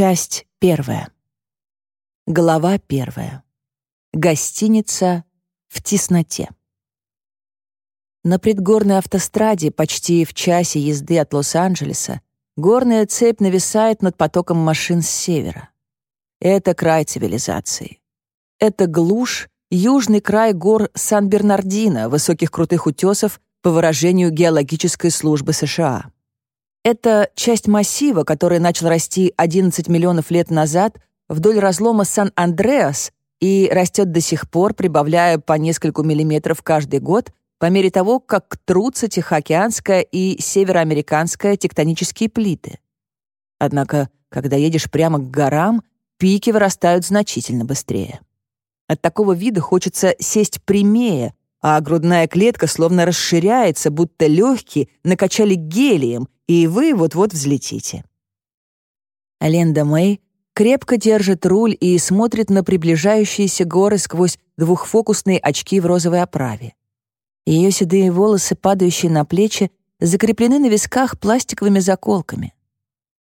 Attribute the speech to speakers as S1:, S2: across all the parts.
S1: Часть первая. Глава первая. Гостиница в тесноте. На предгорной автостраде почти в часе езды от Лос-Анджелеса горная цепь нависает над потоком машин с севера. Это край цивилизации. Это глушь, южный край гор Сан-Бернардино, высоких крутых утесов, по выражению геологической службы США. Это часть массива, который начал расти 11 миллионов лет назад вдоль разлома Сан-Андреас и растет до сих пор, прибавляя по нескольку миллиметров каждый год по мере того, как трутся Тихоокеанская и Североамериканская тектонические плиты. Однако, когда едешь прямо к горам, пики вырастают значительно быстрее. От такого вида хочется сесть прямее, а грудная клетка словно расширяется, будто легкие накачали гелием, и вы вот-вот взлетите. Ленда Мэй крепко держит руль и смотрит на приближающиеся горы сквозь двухфокусные очки в розовой оправе. Ее седые волосы, падающие на плечи, закреплены на висках пластиковыми заколками.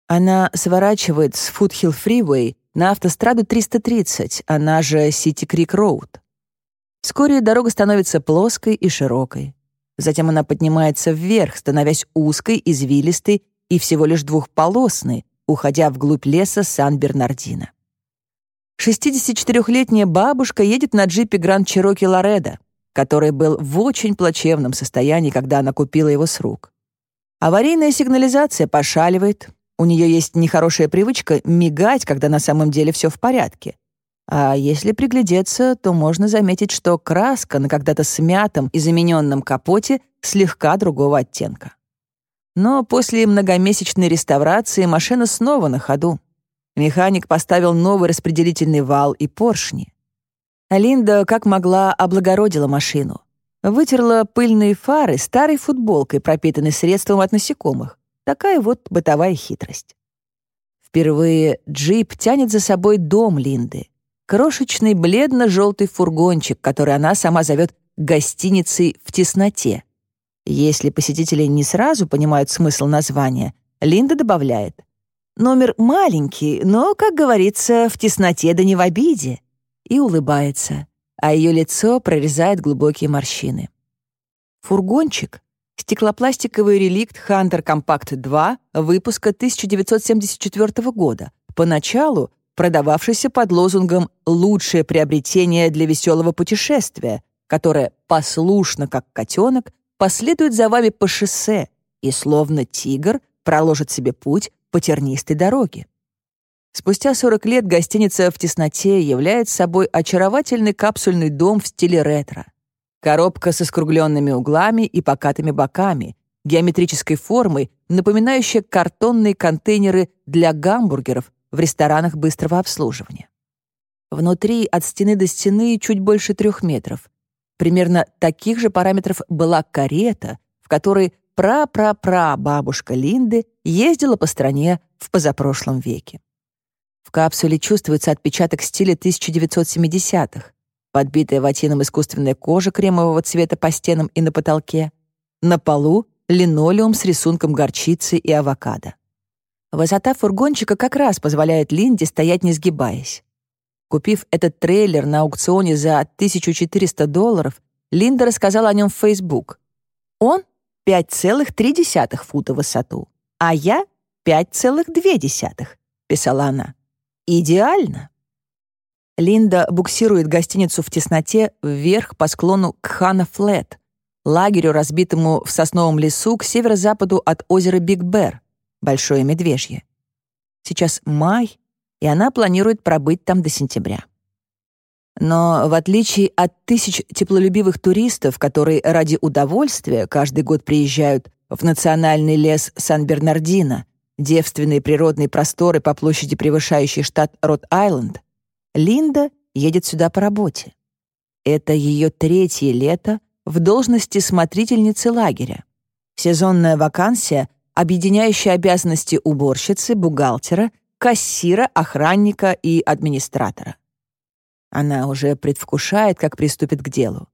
S1: Она сворачивает с Фудхилл Фривей на автостраду 330, она же Сити Крик Роуд. Вскоре дорога становится плоской и широкой. Затем она поднимается вверх, становясь узкой, извилистой и всего лишь двухполосной, уходя вглубь леса Сан-Бернардино. 64-летняя бабушка едет на джипе Гранд Чироки Лоредо, который был в очень плачевном состоянии, когда она купила его с рук. Аварийная сигнализация пошаливает, у нее есть нехорошая привычка мигать, когда на самом деле все в порядке. А если приглядеться, то можно заметить, что краска на когда-то смятом и замененном капоте слегка другого оттенка. Но после многомесячной реставрации машина снова на ходу. Механик поставил новый распределительный вал и поршни. Алинда, как могла, облагородила машину. Вытерла пыльные фары старой футболкой, пропитанной средством от насекомых. Такая вот бытовая хитрость. Впервые джип тянет за собой дом Линды — крошечный бледно-желтый фургончик, который она сама зовет «гостиницей в тесноте». Если посетители не сразу понимают смысл названия, Линда добавляет «Номер маленький, но, как говорится, в тесноте да не в обиде» и улыбается, а ее лицо прорезает глубокие морщины. Фургончик — стеклопластиковый реликт Hunter Compact 2 выпуска 1974 года, поначалу продававшийся под лозунгом «лучшее приобретение для веселого путешествия», которое послушно, как котенок, последует за вами по шоссе и, словно тигр, проложит себе путь по тернистой дороге. Спустя 40 лет гостиница в тесноте является собой очаровательный капсульный дом в стиле ретро. Коробка со скругленными углами и покатыми боками, геометрической формой, напоминающая картонные контейнеры для гамбургеров в ресторанах быстрого обслуживания. Внутри от стены до стены чуть больше трех метров. Примерно таких же параметров была карета, в которой пра-пра-пра бабушка Линды ездила по стране в позапрошлом веке. В капсуле чувствуется отпечаток стиля 1970-х, подбитая ватином искусственная кожа кремового цвета по стенам и на потолке. На полу — линолеум с рисунком горчицы и авокадо. Высота фургончика как раз позволяет Линде стоять не сгибаясь. Купив этот трейлер на аукционе за 1400 долларов, Линда рассказала о нем в Facebook. Он 5,3 фута в высоту, а я 5,2, писала она. Идеально. Линда буксирует гостиницу в тесноте вверх по склону Кхана Флет, лагерю, разбитому в сосновом лесу к северо-западу от озера Биг Бэр, Большое Медвежье. Сейчас май, и она планирует пробыть там до сентября. Но в отличие от тысяч теплолюбивых туристов, которые ради удовольствия каждый год приезжают в национальный лес Сан-Бернардино, девственные природные просторы по площади, превышающие штат Рот-Айленд, Линда едет сюда по работе. Это ее третье лето в должности смотрительницы лагеря. Сезонная вакансия объединяющая обязанности уборщицы, бухгалтера, кассира, охранника и администратора. Она уже предвкушает, как приступит к делу.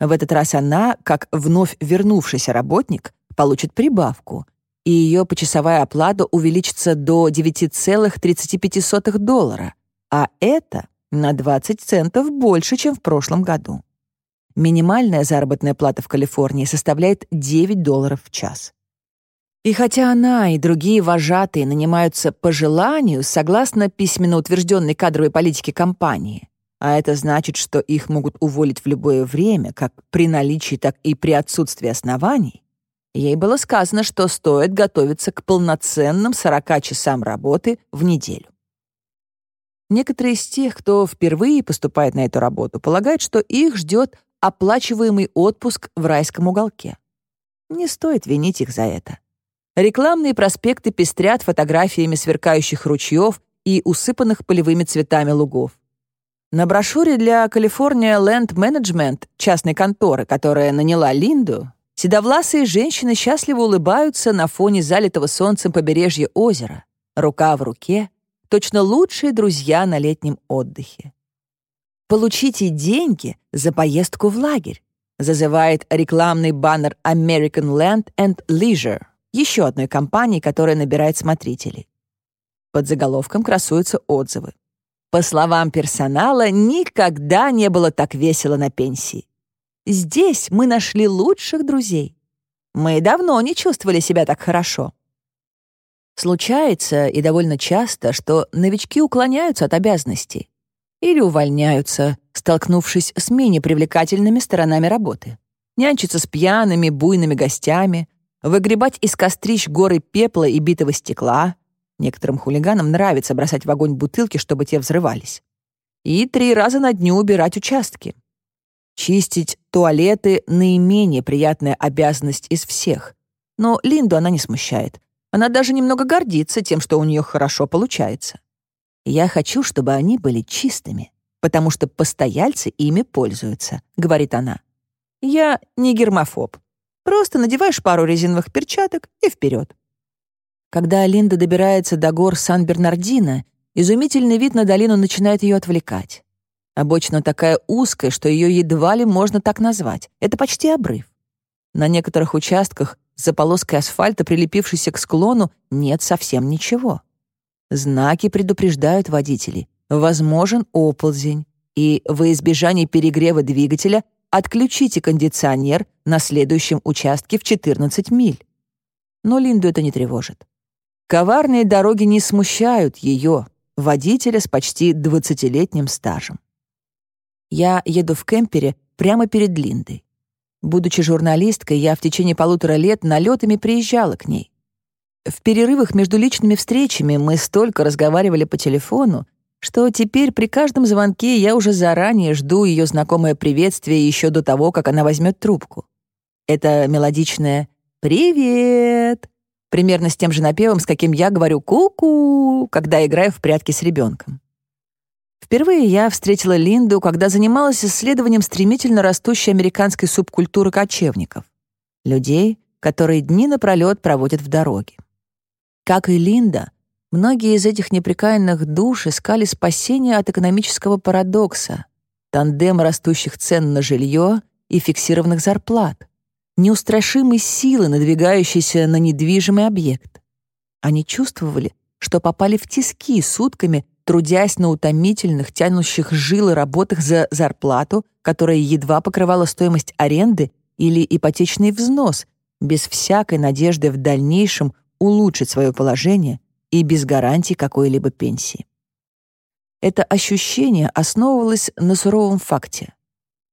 S1: В этот раз она, как вновь вернувшийся работник, получит прибавку. и ее почасовая оплата увеличится до 9,35 доллара, а это на 20 центов больше, чем в прошлом году. Минимальная заработная плата в Калифорнии составляет 9 долларов в час. И хотя она и другие вожатые нанимаются по желанию, согласно письменно утвержденной кадровой политике компании, а это значит, что их могут уволить в любое время, как при наличии, так и при отсутствии оснований, ей было сказано, что стоит готовиться к полноценным 40 часам работы в неделю. Некоторые из тех, кто впервые поступает на эту работу, полагают, что их ждет оплачиваемый отпуск в райском уголке. Не стоит винить их за это. Рекламные проспекты пестрят фотографиями сверкающих ручьев и усыпанных полевыми цветами лугов. На брошюре для California Land Management, частной конторы, которая наняла Линду, седовласые женщины счастливо улыбаются на фоне залитого солнцем побережья озера, рука в руке, точно лучшие друзья на летнем отдыхе. «Получите деньги за поездку в лагерь», зазывает рекламный баннер American Land and Leisure — еще одной компании, которая набирает смотрителей. Под заголовком красуются отзывы. По словам персонала, никогда не было так весело на пенсии. Здесь мы нашли лучших друзей. Мы давно не чувствовали себя так хорошо. Случается, и довольно часто, что новички уклоняются от обязанностей или увольняются, столкнувшись с менее привлекательными сторонами работы. Нянчатся с пьяными, буйными гостями, выгребать из кострищ горы пепла и битого стекла. Некоторым хулиганам нравится бросать в огонь бутылки, чтобы те взрывались. И три раза на дню убирать участки. Чистить туалеты — наименее приятная обязанность из всех. Но Линду она не смущает. Она даже немного гордится тем, что у нее хорошо получается. «Я хочу, чтобы они были чистыми, потому что постояльцы ими пользуются», — говорит она. «Я не гермофоб. Просто надеваешь пару резиновых перчаток и вперед. Когда Линда добирается до гор Сан-Бернардино, изумительный вид на долину начинает ее отвлекать. Обочина такая узкая, что ее едва ли можно так назвать. Это почти обрыв. На некоторых участках за полоской асфальта, прилепившейся к склону, нет совсем ничего. Знаки предупреждают водителей. Возможен оползень. И во избежание перегрева двигателя Отключите кондиционер на следующем участке в 14 миль. Но Линду это не тревожит. Коварные дороги не смущают ее, водителя с почти 20-летним стажем. Я еду в кемпере прямо перед Линдой. Будучи журналисткой, я в течение полутора лет налетами приезжала к ней. В перерывах между личными встречами мы столько разговаривали по телефону, что теперь при каждом звонке я уже заранее жду ее знакомое приветствие еще до того, как она возьмет трубку. Это мелодичное «Привет!» примерно с тем же напевом, с каким я говорю «ку-ку», когда играю в прятки с ребенком. Впервые я встретила Линду, когда занималась исследованием стремительно растущей американской субкультуры кочевников. Людей, которые дни напролет проводят в дороге. Как и Линда, Многие из этих неприкаянных душ искали спасения от экономического парадокса, тандема растущих цен на жилье и фиксированных зарплат, неустрашимой силы, надвигающейся на недвижимый объект. Они чувствовали, что попали в тиски сутками, трудясь на утомительных, тянущих жилы работах за зарплату, которая едва покрывала стоимость аренды или ипотечный взнос, без всякой надежды в дальнейшем улучшить свое положение и без гарантии какой-либо пенсии. Это ощущение основывалось на суровом факте.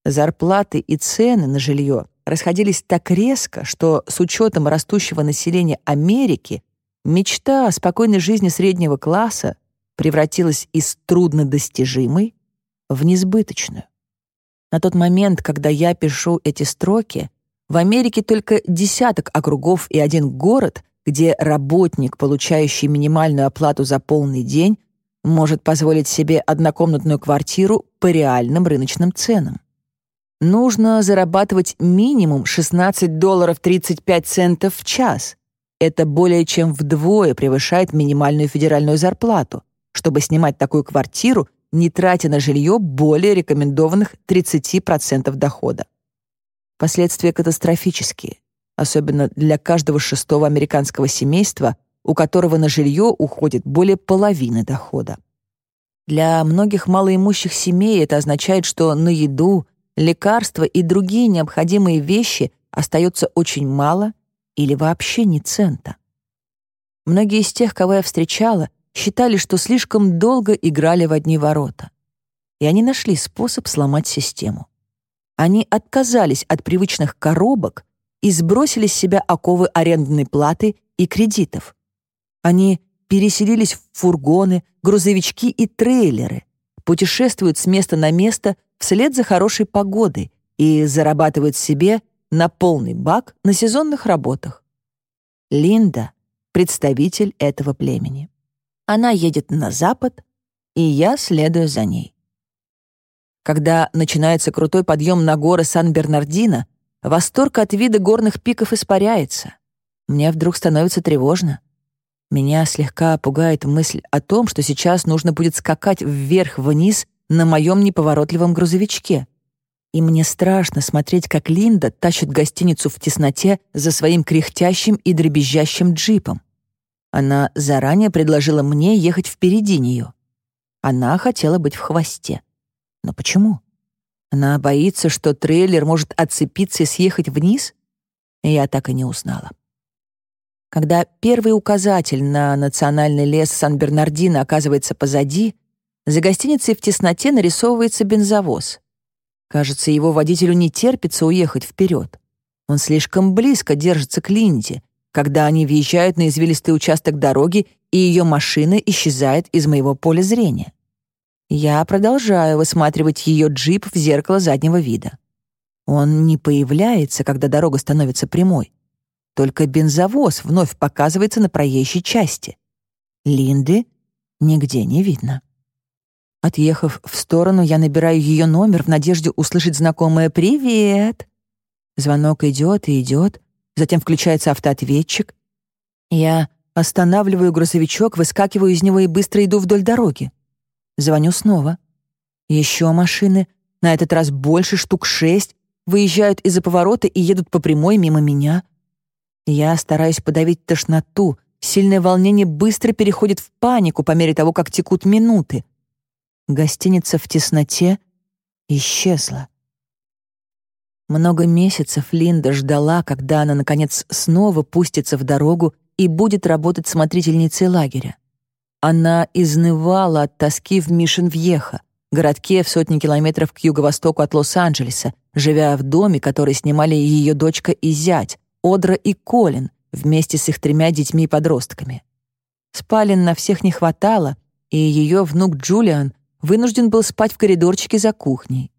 S1: Зарплаты и цены на жилье расходились так резко, что с учетом растущего населения Америки мечта о спокойной жизни среднего класса превратилась из труднодостижимой в несбыточную. На тот момент, когда я пишу эти строки, в Америке только десяток округов и один город где работник, получающий минимальную оплату за полный день, может позволить себе однокомнатную квартиру по реальным рыночным ценам. Нужно зарабатывать минимум 16 долларов 35 центов в час. Это более чем вдвое превышает минимальную федеральную зарплату, чтобы снимать такую квартиру, не тратя на жилье более рекомендованных 30% дохода. Последствия катастрофические особенно для каждого шестого американского семейства, у которого на жилье уходит более половины дохода. Для многих малоимущих семей это означает, что на еду, лекарства и другие необходимые вещи остается очень мало или вообще ни цента. Многие из тех, кого я встречала, считали, что слишком долго играли в одни ворота. И они нашли способ сломать систему. Они отказались от привычных коробок и сбросили с себя оковы арендной платы и кредитов. Они переселились в фургоны, грузовички и трейлеры, путешествуют с места на место вслед за хорошей погодой и зарабатывают себе на полный бак на сезонных работах. Линда — представитель этого племени. Она едет на запад, и я следую за ней. Когда начинается крутой подъем на горы Сан-Бернардино, восторг от вида горных пиков испаряется. Мне вдруг становится тревожно. Меня слегка пугает мысль о том, что сейчас нужно будет скакать вверх-вниз на моем неповоротливом грузовичке. И мне страшно смотреть, как Линда тащит гостиницу в тесноте за своим кряхтящим и дребезжащим джипом. Она заранее предложила мне ехать впереди нее. Она хотела быть в хвосте. Но почему? Она боится, что трейлер может отцепиться и съехать вниз? Я так и не узнала. Когда первый указатель на национальный лес Сан-Бернардино оказывается позади, за гостиницей в тесноте нарисовывается бензовоз. Кажется, его водителю не терпится уехать вперед. Он слишком близко держится к Линде, когда они въезжают на извилистый участок дороги, и ее машина исчезает из моего поля зрения. Я продолжаю высматривать ее джип в зеркало заднего вида. Он не появляется, когда дорога становится прямой. Только бензовоз вновь показывается на проезжей части. Линды нигде не видно. Отъехав в сторону, я набираю ее номер в надежде услышать знакомое «Привет!». Звонок идет и идет, затем включается автоответчик. Я останавливаю грузовичок, выскакиваю из него и быстро иду вдоль дороги. Звоню снова. Еще машины, на этот раз больше, штук шесть, выезжают из-за поворота и едут по прямой мимо меня. Я стараюсь подавить тошноту. Сильное волнение быстро переходит в панику по мере того, как текут минуты. Гостиница в тесноте исчезла. Много месяцев Линда ждала, когда она, наконец, снова пустится в дорогу и будет работать смотрительницей лагеря. Она изнывала от тоски в Мишен-Вьеха, городке в сотни километров к юго-востоку от Лос-Анджелеса, живя в доме, который снимали ее дочка и зять, Одра и Колин вместе с их тремя детьми-подростками. Спален на всех не хватало, и ее внук Джулиан вынужден был спать в коридорчике за кухней.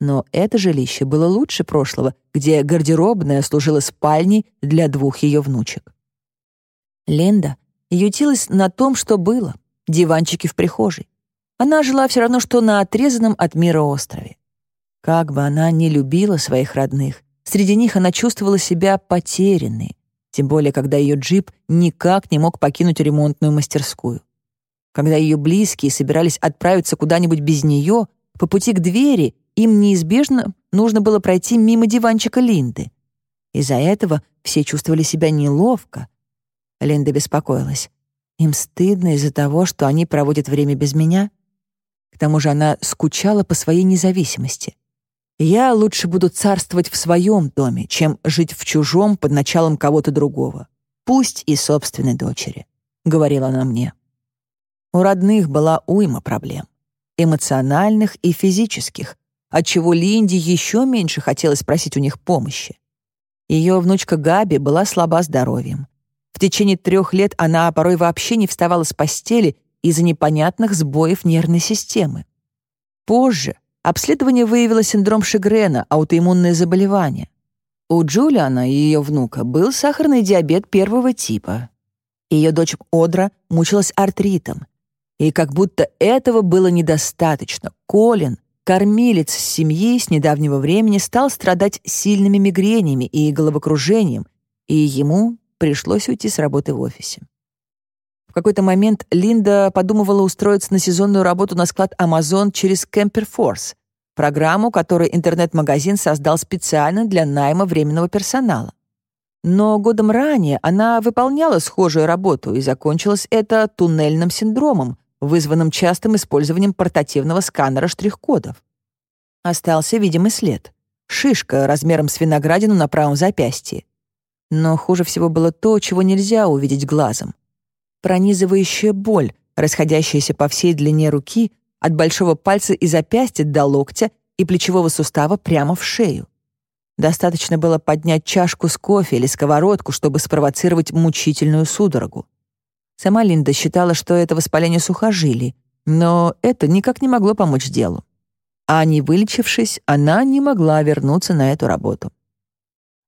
S1: Но это жилище было лучше прошлого, где гардеробная служила спальней для двух ее внучек. Линда ютилась на том, что было, диванчики в прихожей. Она жила все равно, что на отрезанном от мира острове. Как бы она ни любила своих родных, Среди них она чувствовала себя потерянной, тем более когда ее джип никак не мог покинуть ремонтную мастерскую. Когда ее близкие собирались отправиться куда-нибудь без нее, по пути к двери им неизбежно нужно было пройти мимо диванчика Линды. Из-за этого все чувствовали себя неловко. Линда беспокоилась. Им стыдно из-за того, что они проводят время без меня. К тому же она скучала по своей независимости. Я лучше буду царствовать в своем доме, чем жить в чужом под началом кого-то другого. Пусть и собственной дочери», — говорила она мне. У родных была уйма проблем. Эмоциональных и физических, отчего Линде еще меньше хотелось просить у них помощи. Ее внучка Габи была слаба здоровьем. В течение трех лет она порой вообще не вставала с постели из-за непонятных сбоев нервной системы. Позже, Обследование выявило синдром Шигрена, аутоиммунное заболевание. У Джулиана и ее внука был сахарный диабет первого типа. Ее дочь Одра мучилась артритом. И как будто этого было недостаточно, Колин, кормилец семьи с недавнего времени, стал страдать сильными мигренями и головокружением, и ему пришлось уйти с работы в офисе. В какой-то момент Линда подумывала устроиться на сезонную работу на склад Amazon через Camper Force, программу, которую интернет-магазин создал специально для найма временного персонала. но годом ранее она выполняла схожую работу, и закончилось это туннельным синдромом, вызванным частым использованием портативного сканера штрих-кодов. Остался видимый след. Шишка размером с виноградину на правом запястье. Но хуже всего было то, чего нельзя увидеть глазом. Пронизывающая боль, расходящаяся по всей длине руки, от большого пальца и запястья до локтя и плечевого сустава прямо в шею. Достаточно было поднять чашку с кофе или сковородку, чтобы спровоцировать мучительную судорогу. Сама Линда считала, что это воспаление сухожилий, но это никак не могло помочь делу а не вылечившись, она не могла вернуться на эту работу.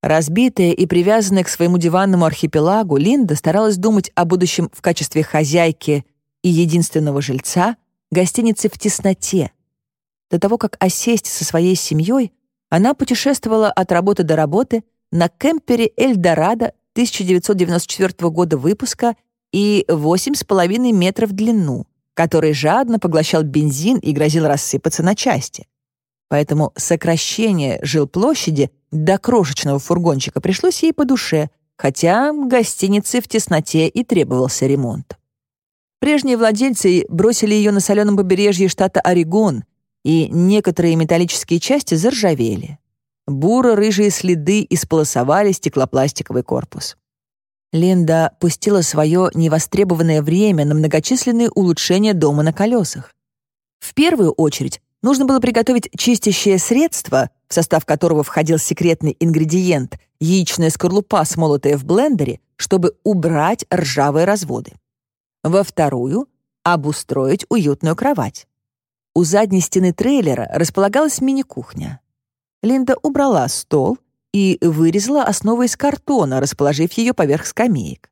S1: Разбитая и привязанная к своему диванному архипелагу, Линда старалась думать о будущем в качестве хозяйки и единственного жильца гостиницы в тесноте. До того, как осесть со своей семьей, она путешествовала от работы до работы на кемпере «Эльдорадо» 1994 года выпуска и 8,5 метров в длину, который жадно поглощал бензин и грозил рассыпаться на части. Поэтому сокращение жилплощади до крошечного фургончика пришлось ей по душе, хотя гостинице в тесноте и требовался ремонт. Прежние владельцы бросили ее на соленом побережье штата Орегон, и некоторые металлические части заржавели. Буро-рыжие следы исполосовали стеклопластиковый корпус. Линда пустила свое невостребованное время на многочисленные улучшения дома на колесах. В первую очередь нужно было приготовить чистящее средство, в состав которого входил секретный ингредиент — яичная скорлупа, смолотая в блендере, чтобы убрать ржавые разводы. Во вторую — обустроить уютную кровать. У задней стены трейлера располагалась мини-кухня. Линда убрала стол, и вырезала основу из картона, расположив ее поверх скамеек.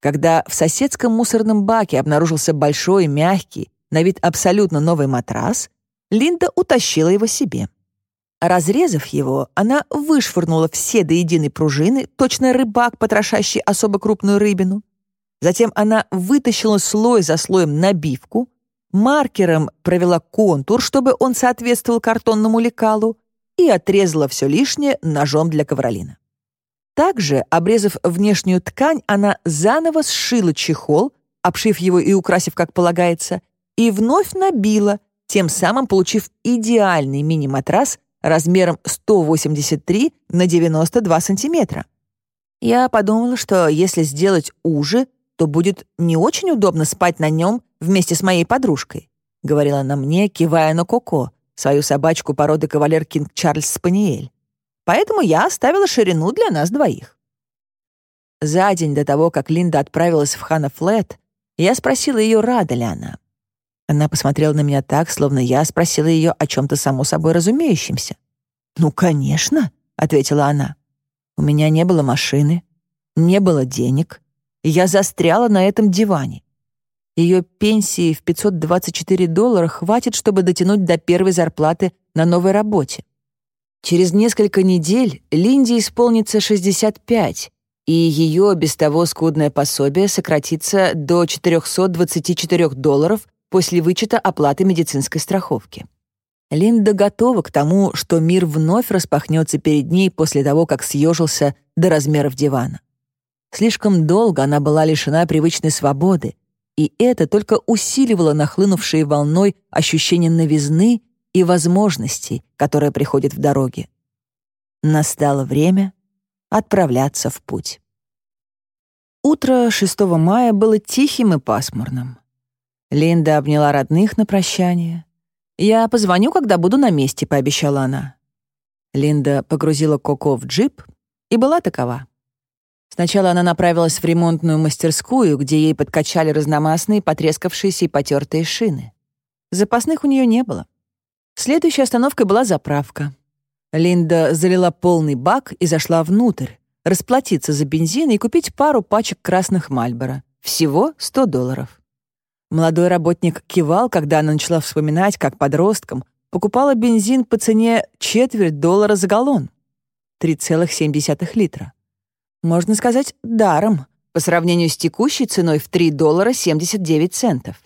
S1: Когда в соседском мусорном баке обнаружился большой, мягкий, на вид абсолютно новый матрас, Линда утащила его себе. Разрезав его, она вышвырнула все до единой пружины, точно рыбак, потрошащий особо крупную рыбину. Затем она вытащила слой за слоем набивку, маркером провела контур, чтобы он соответствовал картонному лекалу, и отрезала все лишнее ножом для ковролина. Также, обрезав внешнюю ткань, она заново сшила чехол, обшив его и украсив, как полагается, и вновь набила, тем самым получив идеальный мини-матрас размером 183 на 92 сантиметра. Я подумала, что если сделать уже, то будет не очень удобно спать на нем вместе с моей подружкой, говорила она мне, кивая на Коко, свою собачку породы кавалер Кинг Чарльз Спаниель. Поэтому я оставила ширину для нас двоих. За день до того, как Линда отправилась в Хана Флет, я спросила ее, рада ли она. Она посмотрела на меня так, словно я спросила ее о чем-то само собой разумеющемся. «Ну, конечно», — ответила она. «У меня не было машины, не было денег, я застряла на этом диване. Ее пенсии в 524 доллара хватит, чтобы дотянуть до первой зарплаты на новой работе. Через несколько недель Линде исполнится 65, и ее без того скудное пособие сократится до 424 долларов после вычета оплаты медицинской страховки. Линда готова к тому, что мир вновь распахнется перед ней после того, как съежился до размеров дивана. Слишком долго она была лишена привычной свободы, и это только усиливало нахлынувшие волной ощущение новизны и возможностей, которые приходят в дороге. Настало время отправляться в путь. Утро 6 мая было тихим и пасмурным. Линда обняла родных на прощание. «Я позвоню, когда буду на месте», — пообещала она. Линда погрузила Коко в джип и была такова. Сначала она направилась в ремонтную мастерскую, где ей подкачали разномастные, потрескавшиеся и потертые шины. Запасных у нее не было. Следующей остановкой была заправка. Линда залила полный бак и зашла внутрь, расплатиться за бензин и купить пару пачек красных Мальборо. Всего 100 долларов. Молодой работник кивал, когда она начала вспоминать, как подростком покупала бензин по цене четверть доллара за галлон. 3,7 литра. Можно сказать, даром, по сравнению с текущей ценой в 3 доллара 79 центов.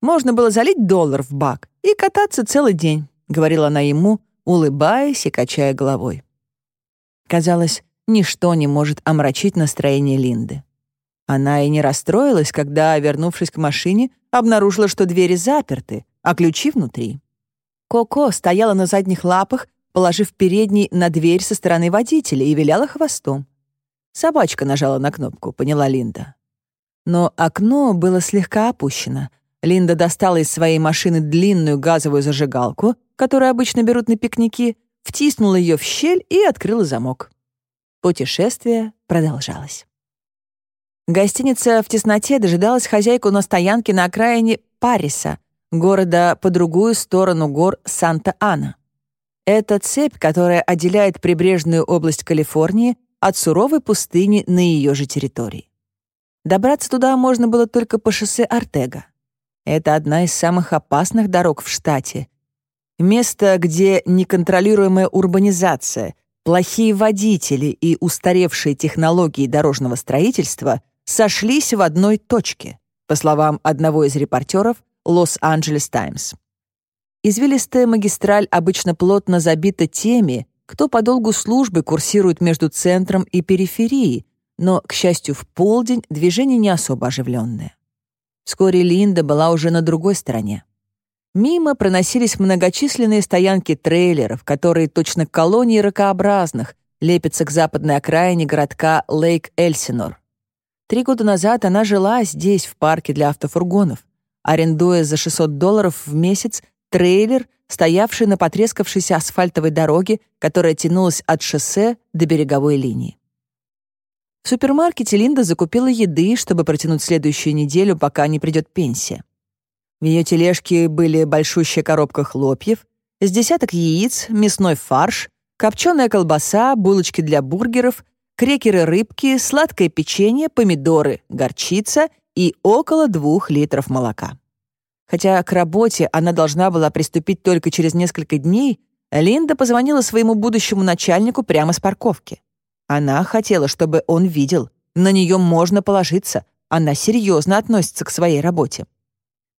S1: Можно было залить доллар в бак и кататься целый день, говорила она ему, улыбаясь и качая головой. Казалось, ничто не может омрачить настроение Линды. Она и не расстроилась, когда, вернувшись к машине, обнаружила, что двери заперты, а ключи внутри. Коко стояла на задних лапах, положив передний на дверь со стороны водителя и виляла хвостом. Собачка нажала на кнопку, поняла Линда. Но окно было слегка опущено. Линда достала из своей машины длинную газовую зажигалку, которую обычно берут на пикники, втиснула ее в щель и открыла замок. Путешествие продолжалось. Гостиница в тесноте дожидалась хозяйку на стоянке на окраине Париса, города по другую сторону гор Санта-Ана. Это цепь, которая отделяет прибрежную область Калифорнии от суровой пустыни на ее же территории. Добраться туда можно было только по шоссе Артега. Это одна из самых опасных дорог в штате. Место, где неконтролируемая урбанизация, плохие водители и устаревшие технологии дорожного строительства сошлись в одной точке, по словам одного из репортеров Лос-Анджелес Таймс. Извилистая магистраль обычно плотно забита теми, кто по долгу службы курсирует между центром и периферией, но, к счастью, в полдень движение не особо оживленное. Вскоре Линда была уже на другой стороне. Мимо проносились многочисленные стоянки трейлеров, которые точно колонии ракообразных лепятся к западной окраине городка Лейк-Эльсинор. Три года назад она жила здесь, в парке для автофургонов, арендуя за 600 долларов в месяц трейлер, стоявший на потрескавшейся асфальтовой дороге, которая тянулась от шоссе до береговой линии. В супермаркете Линда закупила еды, чтобы протянуть следующую неделю, пока не придет пенсия. В ее тележке были большущая коробка хлопьев, с десяток яиц, мясной фарш, копченая колбаса, булочки для бургеров, крекеры рыбки, сладкое печенье, помидоры, горчица и около двух литров молока. Хотя к работе она должна была приступить только через несколько дней, Линда позвонила своему будущему начальнику прямо с парковки. Она хотела, чтобы он видел. На нее можно положиться. Она серьезно относится к своей работе.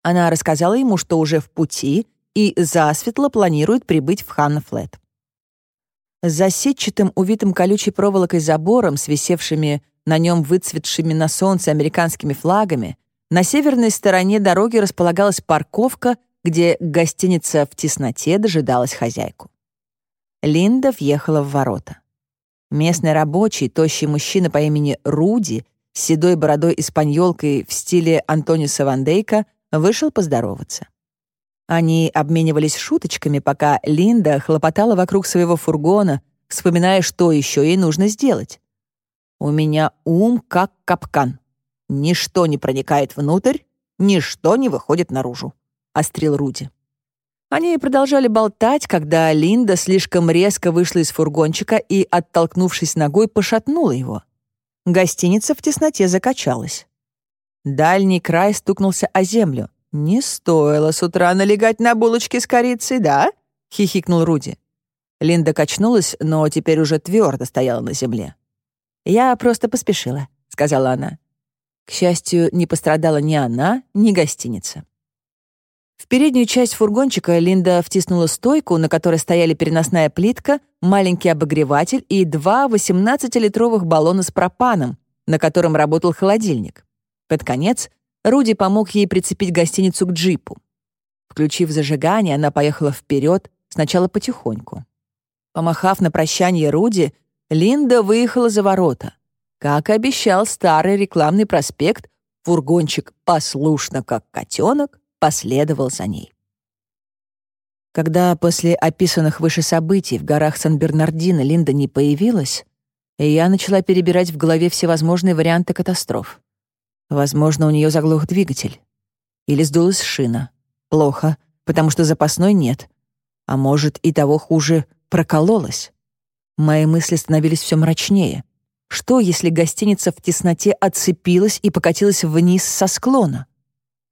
S1: Она рассказала ему, что уже в пути и засветло планирует прибыть в Ханнафлет. За сетчатым, увитым колючей проволокой забором с висевшими на нем выцветшими на солнце американскими флагами, на северной стороне дороги располагалась парковка, где гостиница в тесноте дожидалась хозяйку. Линда въехала в ворота. Местный рабочий, тощий мужчина по имени Руди, с седой бородой испаньолкой в стиле Антониса Ван Дейка, вышел поздороваться. Они обменивались шуточками, пока Линда хлопотала вокруг своего фургона, вспоминая, что еще ей нужно сделать. «У меня ум как капкан. Ничто не проникает внутрь, ничто не выходит наружу», — острил Руди. Они продолжали болтать, когда Линда слишком резко вышла из фургончика и, оттолкнувшись ногой, пошатнула его. Гостиница в тесноте закачалась. Дальний край стукнулся о землю. «Не стоило с утра налегать на булочки с корицей, да?» — хихикнул Руди. Линда качнулась, но теперь уже твердо стояла на земле. «Я просто поспешила», — сказала она. К счастью, не пострадала ни она, ни гостиница. В переднюю часть фургончика Линда втиснула стойку, на которой стояли переносная плитка, маленький обогреватель и два 18-литровых баллона с пропаном, на котором работал холодильник. Под конец Руди помог ей прицепить гостиницу к джипу. Включив зажигание, она поехала вперед, сначала потихоньку. Помахав на прощание Руди, Линда выехала за ворота. Как обещал старый рекламный проспект, фургончик послушно, как котенок, последовал за ней. Когда после описанных выше событий в горах Сан-Бернардино Линда не появилась, я начала перебирать в голове всевозможные варианты катастроф. Возможно, у нее заглох двигатель. Или сдулась шина. Плохо, потому что запасной нет. А может, и того хуже, прокололась. Мои мысли становились все мрачнее. Что, если гостиница в тесноте отцепилась и покатилась вниз со склона?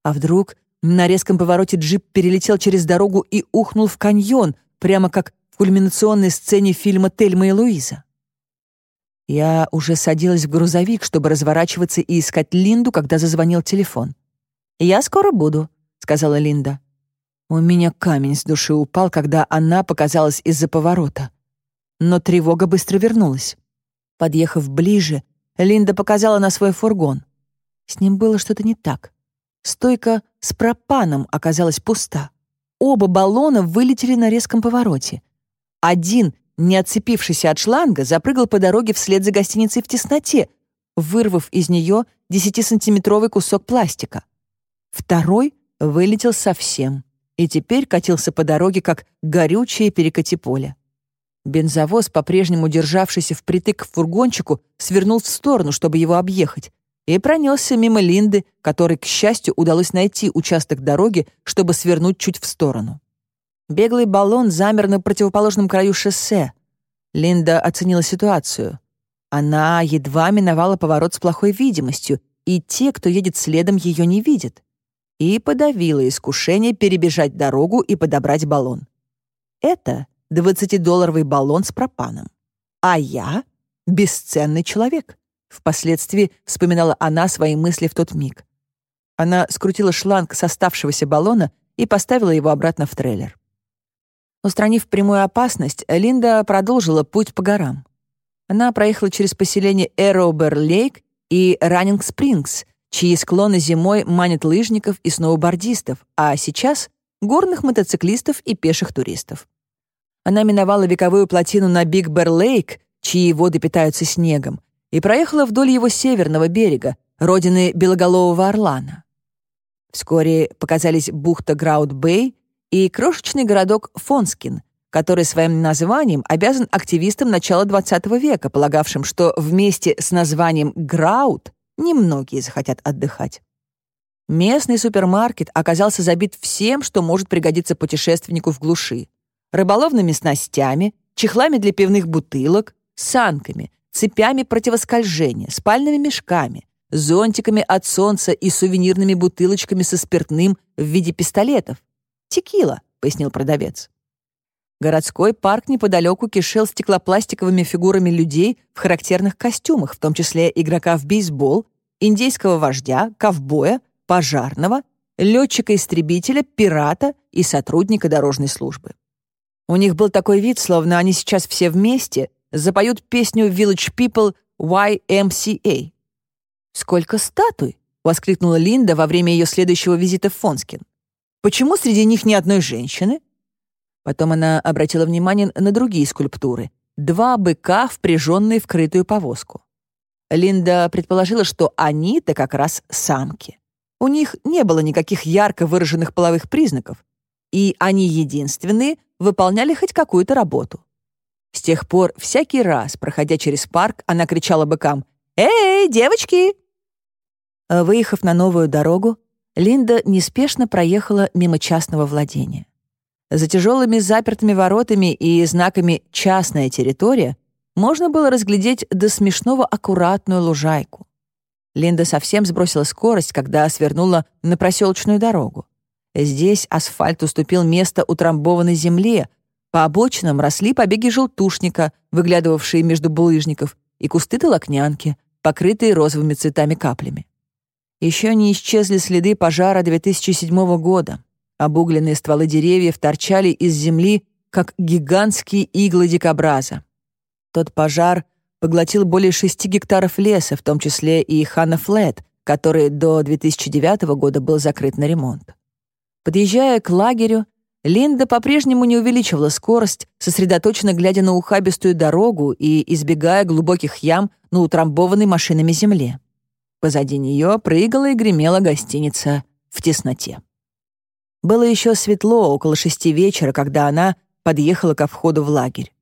S1: А вдруг на резком повороте джип перелетел через дорогу и ухнул в каньон, прямо как в кульминационной сцене фильма «Тельма и Луиза». Я уже садилась в грузовик, чтобы разворачиваться и искать Линду, когда зазвонил телефон. «Я скоро буду», — сказала Линда. У меня камень с души упал, когда она показалась из-за поворота. Но тревога быстро вернулась. Подъехав ближе, Линда показала на свой фургон. С ним было что-то не так. Стойка с пропаном оказалась пуста. Оба баллона вылетели на резком повороте. Один, не отцепившийся от шланга, запрыгал по дороге вслед за гостиницей в тесноте, вырвав из нее десятисантиметровый кусок пластика. Второй вылетел совсем и теперь катился по дороге, как горючее перекати поле. Бензовоз, по-прежнему державшийся впритык к фургончику, свернул в сторону, чтобы его объехать, и пронесся мимо Линды, которой, к счастью, удалось найти участок дороги, чтобы свернуть чуть в сторону. Беглый баллон замер на противоположном краю шоссе. Линда оценила ситуацию. Она едва миновала поворот с плохой видимостью, и те, кто едет следом, ее не видят. И подавила искушение перебежать дорогу и подобрать баллон. Это 20-долларовый баллон с пропаном. А я — бесценный человек. Впоследствии вспоминала она свои мысли в тот миг. Она скрутила шланг с оставшегося баллона и поставила его обратно в трейлер. Устранив прямую опасность, Линда продолжила путь по горам. Она проехала через поселение Эроубер-Лейк и Раннинг-Спрингс, чьи склоны зимой манят лыжников и сноубордистов, а сейчас — горных мотоциклистов и пеших туристов. Она миновала вековую плотину на Биг-Бер-Лейк, чьи воды питаются снегом, и проехала вдоль его северного берега, родины белоголового орлана. Вскоре показались бухта Граут-Бэй и крошечный городок Фонскин, который своим названием обязан активистам начала XX века, полагавшим, что вместе с названием Граут немногие захотят отдыхать. Местный супермаркет оказался забит всем, что может пригодиться путешественнику в глуши. Рыболовными снастями, чехлами для пивных бутылок, санками, цепями противоскольжения, спальными мешками, зонтиками от солнца и сувенирными бутылочками со спиртным в виде пистолетов. «Текила», — пояснил продавец. Городской парк неподалеку кишел стеклопластиковыми фигурами людей в характерных костюмах, в том числе игрока в бейсбол, индейского вождя, ковбоя, пожарного, летчика-истребителя, пирата и сотрудника дорожной службы. У них был такой вид, словно они сейчас все вместе запоют песню Village People YMCA. «Сколько статуй!» — воскликнула Линда во время ее следующего визита в Фонскин. «Почему среди них ни одной женщины?» Потом она обратила внимание на другие скульптуры. Два быка, впряженные в крытую повозку. Линда предположила, что они-то как раз самки. У них не было никаких ярко выраженных половых признаков, и они единственные выполняли хоть какую-то работу. С тех пор, всякий раз, проходя через парк, она кричала быкам «Эй, девочки!». Выехав на новую дорогу, Линда неспешно проехала мимо частного владения. За тяжелыми запертыми воротами и знаками «частная территория» можно было разглядеть до смешного аккуратную лужайку. Линда совсем сбросила скорость, когда свернула на проселочную дорогу. Здесь асфальт уступил место утрамбованной земле, по обочинам росли побеги желтушника, выглядывавшие между булыжников, и кусты толокнянки, покрытые розовыми цветами каплями. Еще не исчезли следы пожара 2007 года. Обугленные стволы деревьев торчали из земли, как гигантские иглы дикобраза. Тот пожар поглотил более шести гектаров леса, в том числе и Ханна Флет, который до 2009 года был закрыт на ремонт. Подъезжая к лагерю, Линда по-прежнему не увеличивала скорость, сосредоточенно глядя на ухабистую дорогу и избегая глубоких ям на утрамбованной машинами земле. Позади нее прыгала и гремела гостиница в тесноте. Было еще светло, около шести вечера, когда она подъехала ко входу в лагерь.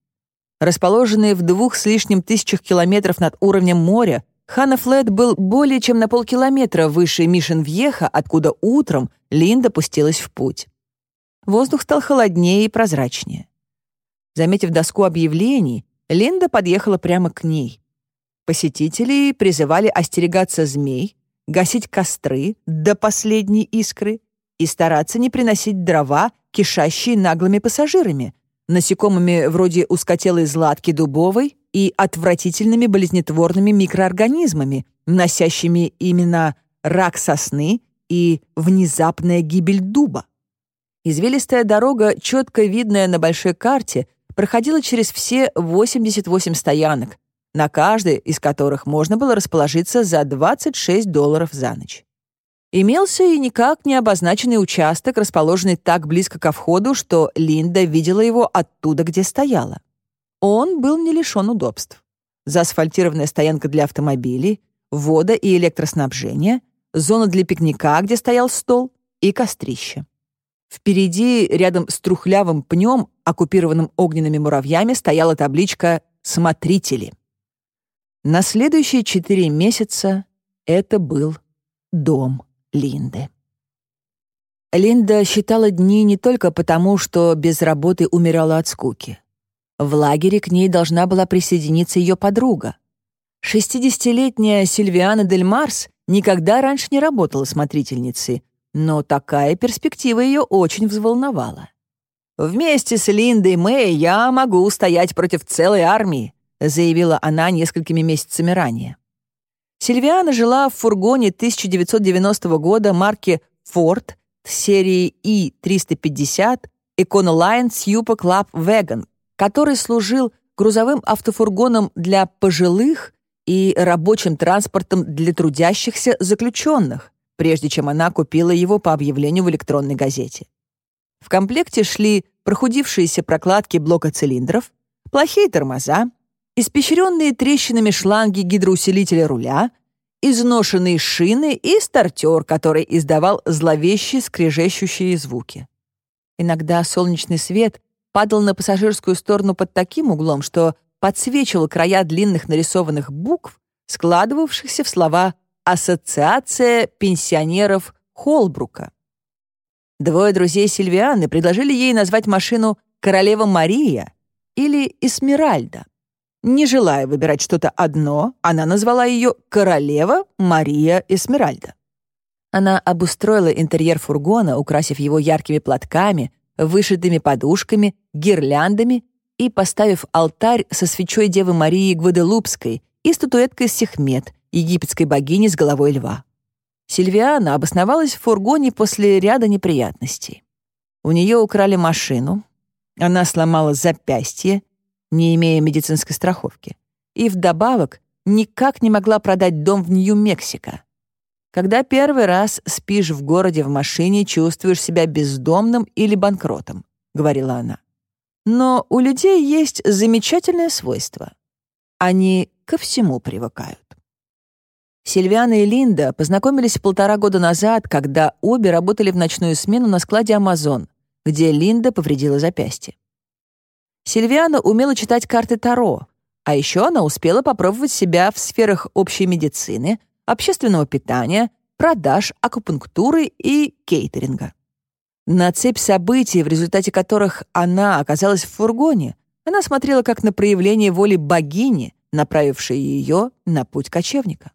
S1: Расположенный в двух с лишним тысячах километров над уровнем моря, Хана Флет был более чем на полкилометра выше Мишен-Вьеха, откуда утром Линда пустилась в путь. Воздух стал холоднее и прозрачнее. Заметив доску объявлений, Линда подъехала прямо к ней. Посетители призывали остерегаться змей, гасить костры до последней искры и стараться не приносить дрова, кишащие наглыми пассажирами, насекомыми вроде ускотелой златки дубовой и отвратительными болезнетворными микроорганизмами, носящими имена рак сосны и внезапная гибель дуба. Извилистая дорога, четко видная на большой карте, проходила через все 88 стоянок, на каждой из которых можно было расположиться за 26 долларов за ночь. Имелся и никак не обозначенный участок, расположенный так близко ко входу, что Линда видела его оттуда, где стояла. Он был не лишен удобств. Заасфальтированная стоянка для автомобилей, вода и электроснабжение, зона для пикника, где стоял стол, и кострище. Впереди, рядом с трухлявым пнем, оккупированным огненными муравьями, стояла табличка «Смотрители». На следующие четыре месяца это был дом Линды. Линда считала дни не только потому, что без работы умирала от скуки. В лагере к ней должна была присоединиться ее подруга. Шестидесятилетняя Сильвиана Дель Марс никогда раньше не работала смотрительницей, но такая перспектива ее очень взволновала. «Вместе с Линдой Мэй я могу устоять против целой армии», заявила она несколькими месяцами ранее. Сильвиана жила в фургоне 1990 года марки Ford серии И-350 Econoline Super Club Wagon, который служил грузовым автофургоном для пожилых и рабочим транспортом для трудящихся заключенных, прежде чем она купила его по объявлению в электронной газете. В комплекте шли прохудившиеся прокладки блока цилиндров, плохие тормоза, испещренные трещинами шланги гидроусилителя руля, изношенные шины и стартер, который издавал зловещие скрежещущие звуки. Иногда солнечный свет падал на пассажирскую сторону под таким углом, что подсвечивал края длинных нарисованных букв, складывавшихся в слова «Ассоциация пенсионеров Холбрука». Двое друзей Сильвианы предложили ей назвать машину «Королева Мария» или «Эсмеральда». Не желая выбирать что-то одно, она назвала ее «Королева Мария Эсмеральда». Она обустроила интерьер фургона, украсив его яркими платками, вышитыми подушками, гирляндами и поставив алтарь со свечой Девы Марии Гваделупской и статуэткой Сехмет, египетской богини с головой льва. Сильвиана обосновалась в фургоне после ряда неприятностей. У нее украли машину, она сломала запястье, не имея медицинской страховки, и вдобавок никак не могла продать дом в Нью-Мексико. Когда первый раз спишь в городе в машине, чувствуешь себя бездомным или банкротом, говорила она. Но у людей есть замечательное свойство. Они ко всему привыкают. Сильвиана и Линда познакомились полтора года назад, когда обе работали в ночную смену на складе «Амазон», где Линда повредила запястье. Сильвиана умела читать карты Таро, а еще она успела попробовать себя в сферах общей медицины, общественного питания, продаж, акупунктуры и кейтеринга. На цепь событий, в результате которых она оказалась в фургоне, она смотрела как на проявление воли богини, направившей ее на путь кочевника.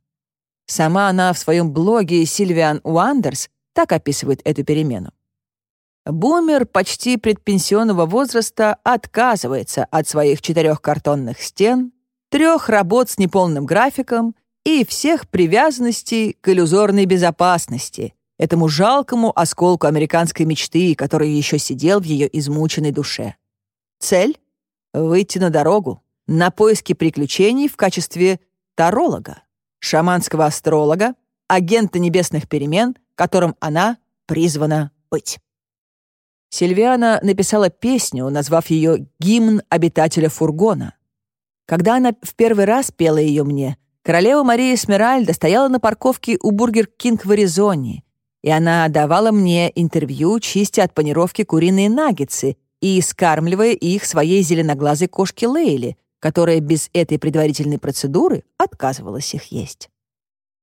S1: Сама она в своем блоге «Сильвиан Уандерс» так описывает эту перемену. Бумер почти предпенсионного возраста отказывается от своих четырех картонных стен, трех работ с неполным графиком и всех привязанностей к иллюзорной безопасности, этому жалкому осколку американской мечты, который еще сидел в ее измученной душе. Цель — выйти на дорогу, на поиски приключений в качестве таролога, шаманского астролога, агента небесных перемен, которым она призвана быть. Сильвиана написала песню, назвав ее «Гимн обитателя фургона». Когда она в первый раз пела ее мне, королева Мария Эсмеральда стояла на парковке у Burger King в Аризоне, и она давала мне интервью, чистя от панировки куриные наггетсы и скармливая их своей зеленоглазой кошке Лейли, которая без этой предварительной процедуры отказывалась их есть.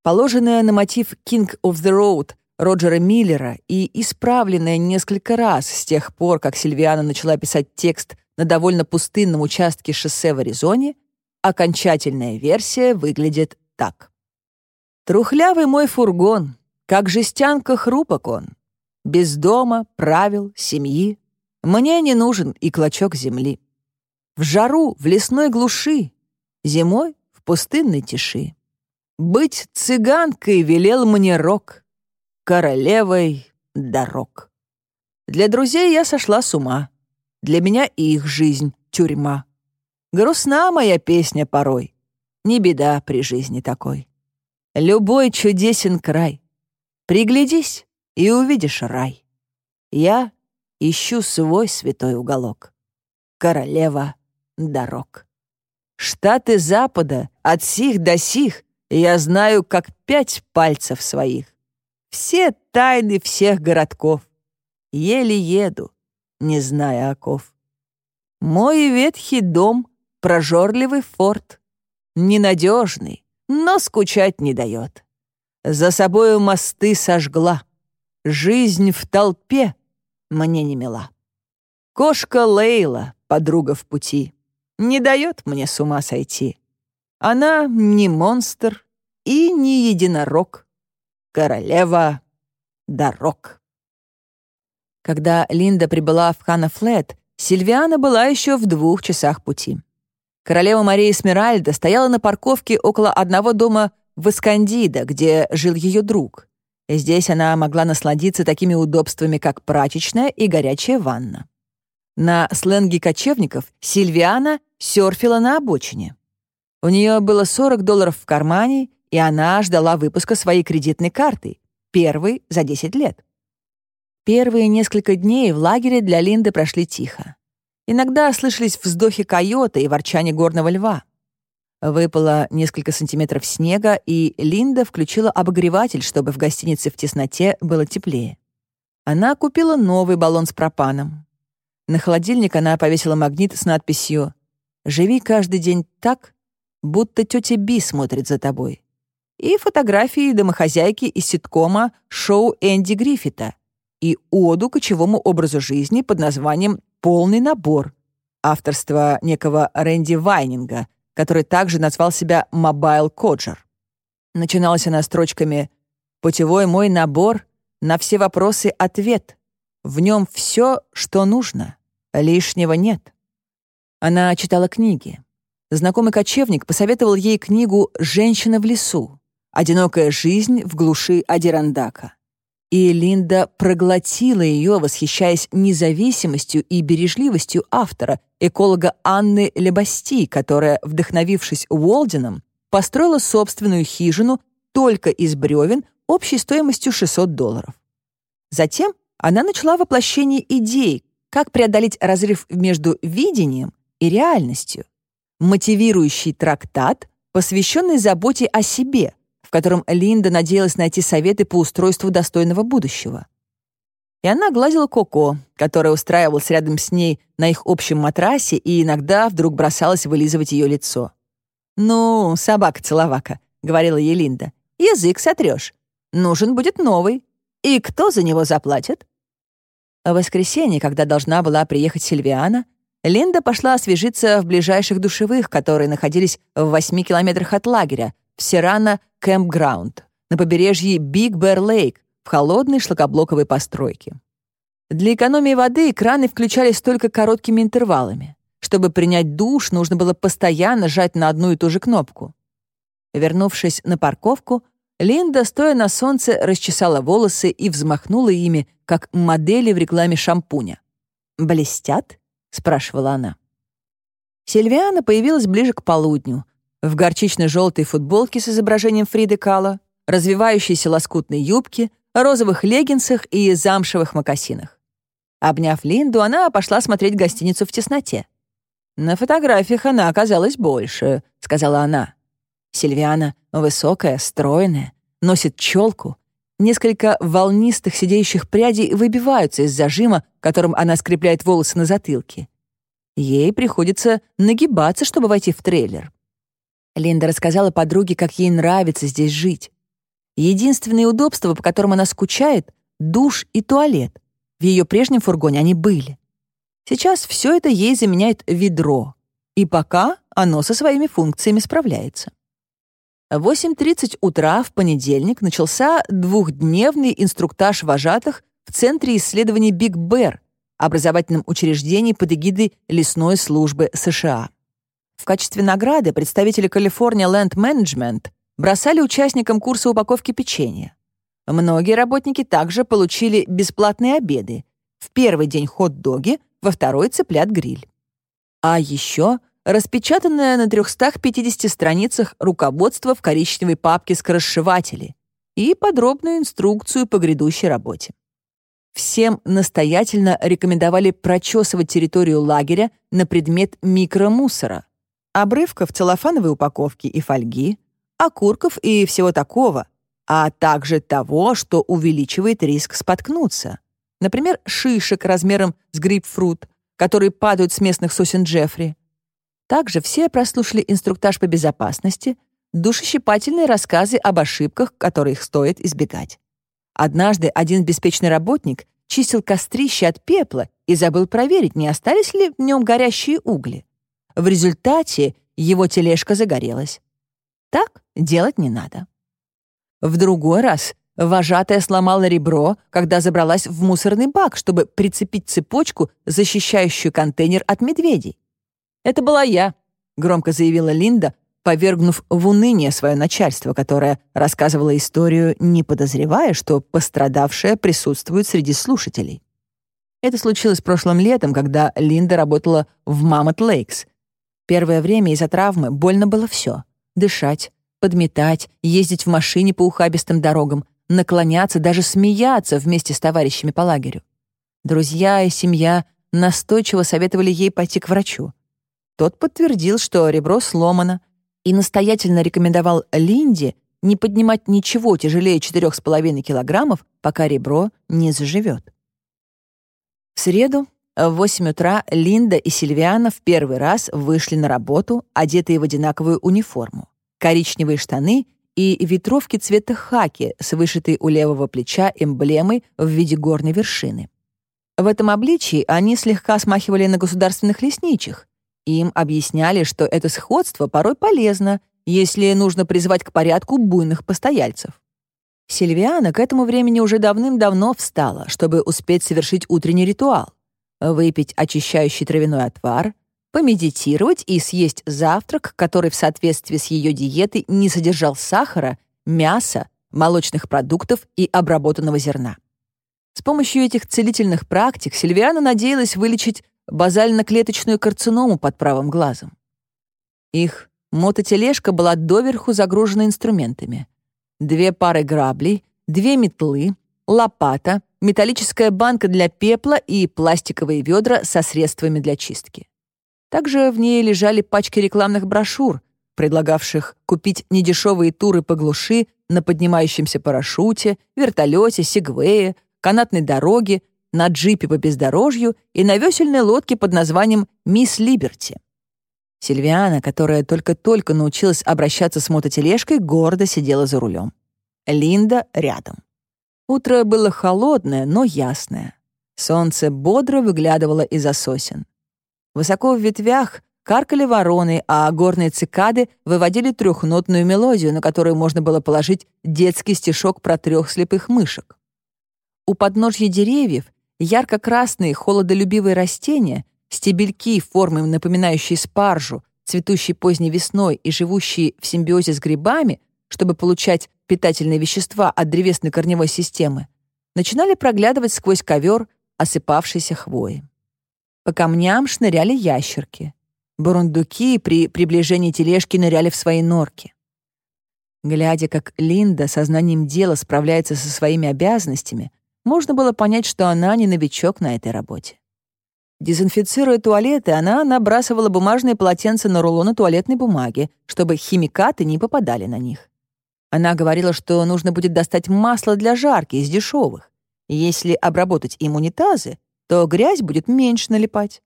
S1: Положенная на мотив «King of the Road» Роджера Миллера и исправленная несколько раз с тех пор, как Сильвиана начала писать текст на довольно пустынном участке шоссе в Аризоне, окончательная версия выглядит так. «Трухлявый мой фургон, как жестянка хрупок он. Без дома, правил, семьи. Мне не нужен и клочок земли. В жару, в лесной глуши, зимой в пустынной тиши. Быть цыганкой велел мне рок, королевой дорог. Для друзей я сошла с ума. Для меня их жизнь — тюрьма. Грустна моя песня порой. Не беда при жизни такой. Любой чудесен край. Приглядись и увидишь рай. Я ищу свой святой уголок. Королева дорог. Штаты Запада, от сих до сих, я знаю, как пять пальцев своих. Все тайны всех городков. Еле еду, не зная оков. Мой ветхий дом — прожорливый форт. Ненадежный, но скучать не дает. За собою мосты сожгла. Жизнь в толпе мне не мила. Кошка Лейла, подруга в пути, не дает мне с ума сойти. Она не монстр и не единорог. Королева дорог. Когда Линда прибыла в Ханафлет, Сильвиана была еще в двух часах пути. Королева Мария Смиральда стояла на парковке около одного дома в Искандида, где жил ее друг. Здесь она могла насладиться такими удобствами, как прачечная и горячая ванна. На сленге кочевников Сильвиана серфила на обочине. У нее было 40 долларов в кармане, и она ждала выпуска своей кредитной карты, первой за 10 лет. Первые несколько дней в лагере для Линды прошли тихо. Иногда слышались вздохи койота и ворчание горного льва. Выпало несколько сантиметров снега, и Линда включила обогреватель, чтобы в гостинице в тесноте было теплее. Она купила новый баллон с пропаном. На холодильник она повесила магнит с надписью «Живи каждый день так, будто тетя Би смотрит за тобой». И фотографии домохозяйки из ситкома «Шоу Энди Гриффита», и оду кочевому образу жизни под названием «Полный набор» авторства некого Рэнди Вайнинга, который также назвал себя «Mobile Codger». Начиналась она строчками «Путевой мой набор, на все вопросы ответ. В нем все, что нужно, лишнего нет». Она читала книги. Знакомый кочевник посоветовал ей книгу «Женщина в лесу. Одинокая жизнь в глуши Адирандака» и Линда проглотила ее, восхищаясь независимостью и бережливостью автора, эколога Анны Лебасти, которая, вдохновившись Уолденом, построила собственную хижину только из бревен общей стоимостью 600 долларов. Затем она начала воплощение идей, как преодолеть разрыв между видением и реальностью. Мотивирующий трактат, посвященный заботе о себе, в котором Линда надеялась найти советы по устройству достойного будущего. И она гладила Коко, которая устраивалась рядом с ней на их общем матрасе и иногда вдруг бросалась вылизывать ее лицо. «Ну, собака-целовака», — говорила ей Линда, — «язык сотрешь. Нужен будет новый. И кто за него заплатит?» В воскресенье, когда должна была приехать Сильвиана, Линда пошла освежиться в ближайших душевых, которые находились в восьми километрах от лагеря, в Сирана Кэмпграунд на побережье Биг Бэр Лейк в холодной шлакоблоковой постройке. Для экономии воды краны включались только короткими интервалами. Чтобы принять душ, нужно было постоянно жать на одну и ту же кнопку. Вернувшись на парковку, Линда, стоя на солнце, расчесала волосы и взмахнула ими, как модели в рекламе шампуня. «Блестят?» — спрашивала она. Сильвиана появилась ближе к полудню, в горчично-желтой футболке с изображением Фриды Кала, развивающейся лоскутной юбке, розовых леггинсах и замшевых мокасинах. Обняв Линду, она пошла смотреть гостиницу в тесноте. «На фотографиях она оказалась больше», — сказала она. Сильвиана высокая, стройная, носит челку. Несколько волнистых сидеющих прядей выбиваются из зажима, которым она скрепляет волосы на затылке. Ей приходится нагибаться, чтобы войти в трейлер. Линда рассказала подруге, как ей нравится здесь жить. Единственные удобства, по которым она скучает — душ и туалет. В ее прежнем фургоне они были. Сейчас все это ей заменяет ведро. И пока оно со своими функциями справляется. В 8.30 утра в понедельник начался двухдневный инструктаж вожатых в Центре исследований Биг Бэр, образовательном учреждении под эгидой лесной службы США. В качестве награды представители California Land Management бросали участникам курса упаковки печенья. Многие работники также получили бесплатные обеды. В первый день хот-доги, во второй — цыплят-гриль. А еще распечатанное на 350 страницах руководство в коричневой папке скоросшиватели и подробную инструкцию по грядущей работе. Всем настоятельно рекомендовали прочесывать территорию лагеря на предмет микромусора, обрывков целлофановой упаковки и фольги, окурков и всего такого, а также того, что увеличивает риск споткнуться. Например, шишек размером с грейпфрут, которые падают с местных сосен Джеффри. Также все прослушали инструктаж по безопасности, душещипательные рассказы об ошибках, которых стоит избегать. Однажды один беспечный работник чистил кострище от пепла и забыл проверить, не остались ли в нем горящие угли. В результате его тележка загорелась. Так делать не надо. В другой раз вожатая сломала ребро, когда забралась в мусорный бак, чтобы прицепить цепочку, защищающую контейнер от медведей. «Это была я», — громко заявила Линда, повергнув в уныние свое начальство, которое рассказывало историю, не подозревая, что пострадавшая присутствует среди слушателей. Это случилось прошлым летом, когда Линда работала в Маммот Лейкс. Первое время из-за травмы больно было все: дышать, подметать, ездить в машине по ухабистым дорогам, наклоняться, даже смеяться вместе с товарищами по лагерю. Друзья и семья настойчиво советовали ей пойти к врачу. Тот подтвердил, что ребро сломано, и настоятельно рекомендовал Линде не поднимать ничего тяжелее 4,5 килограммов, пока ребро не заживет. В среду в 8 утра Линда и Сильвиана в первый раз вышли на работу, одетые в одинаковую униформу, коричневые штаны и ветровки цвета хаки с вышитой у левого плеча эмблемой в виде горной вершины. В этом обличии они слегка смахивали на государственных лесничих, им объясняли, что это сходство порой полезно, если нужно призвать к порядку буйных постояльцев. Сильвиана к этому времени уже давным-давно встала, чтобы успеть совершить утренний ритуал, выпить очищающий травяной отвар, помедитировать и съесть завтрак, который в соответствии с ее диетой не содержал сахара, мяса, молочных продуктов и обработанного зерна. С помощью этих целительных практик Сильвиана надеялась вылечить базально-клеточную карциному под правым глазом. Их мототележка была доверху загружена инструментами. Две пары граблей, две метлы, лопата, металлическая банка для пепла и пластиковые ведра со средствами для чистки. Также в ней лежали пачки рекламных брошюр, предлагавших купить недешевые туры по глуши на поднимающемся парашюте, вертолете, сегвее, канатной дороге, на джипе по бездорожью и на весельной лодке под названием «Мисс Либерти». Сильвиана, которая только-только научилась обращаться с мототележкой, гордо сидела за рулем. Линда рядом. Утро было холодное, но ясное. Солнце бодро выглядывало из-за сосен. Высоко в ветвях каркали вороны, а горные цикады выводили трехнотную мелодию, на которую можно было положить детский стишок про трех слепых мышек. У подножья деревьев Ярко-красные, холодолюбивые растения, стебельки, формы, напоминающие спаржу, цветущие поздней весной и живущие в симбиозе с грибами, чтобы получать питательные вещества от древесной корневой системы, начинали проглядывать сквозь ковер осыпавшейся хвои. По камням шныряли ящерки. Бурундуки при приближении тележки ныряли в свои норки. Глядя, как Линда сознанием дела справляется со своими обязанностями, можно было понять, что она не новичок на этой работе. Дезинфицируя туалеты, она набрасывала бумажные полотенца на рулоны туалетной бумаги, чтобы химикаты не попадали на них. Она говорила, что нужно будет достать масло для жарки из дешевых. если обработать им унитазы, то грязь будет меньше налипать.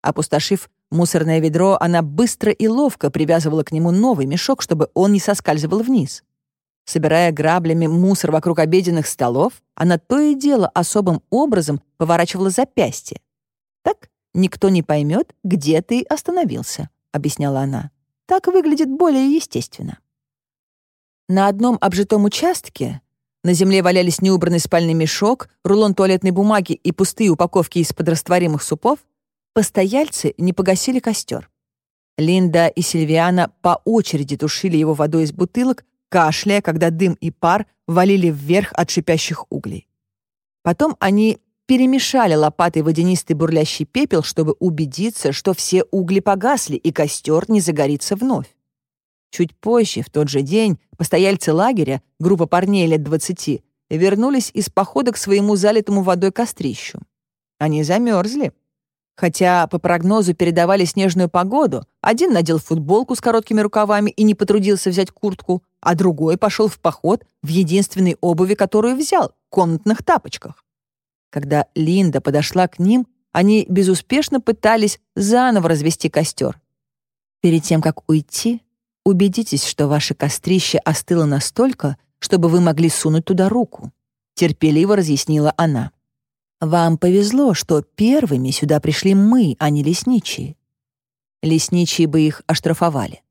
S1: Опустошив мусорное ведро, она быстро и ловко привязывала к нему новый мешок, чтобы он не соскальзывал вниз. Собирая граблями мусор вокруг обеденных столов, она то и дело особым образом поворачивала запястье. «Так никто не поймет, где ты остановился», — объясняла она. «Так выглядит более естественно». На одном обжитом участке на земле валялись неубранный спальный мешок, рулон туалетной бумаги и пустые упаковки из-под растворимых супов, постояльцы не погасили костер. Линда и Сильвиана по очереди тушили его водой из бутылок, кашляя, когда дым и пар валили вверх от шипящих углей. Потом они перемешали лопатой водянистый бурлящий пепел, чтобы убедиться, что все угли погасли и костер не загорится вновь. Чуть позже, в тот же день, постояльцы лагеря, группа парней лет двадцати, вернулись из похода к своему залитому водой кострищу. Они замерзли. Хотя по прогнозу передавали снежную погоду, один надел футболку с короткими рукавами и не потрудился взять куртку, а другой пошел в поход в единственной обуви, которую взял — комнатных тапочках. Когда Линда подошла к ним, они безуспешно пытались заново развести костер. Перед тем, как уйти, убедитесь, что ваше кострище остыло настолько, чтобы вы могли сунуть туда руку», — терпеливо разъяснила она. «Вам повезло, что первыми сюда пришли мы, а не лесничие. Лесничие бы их оштрафовали».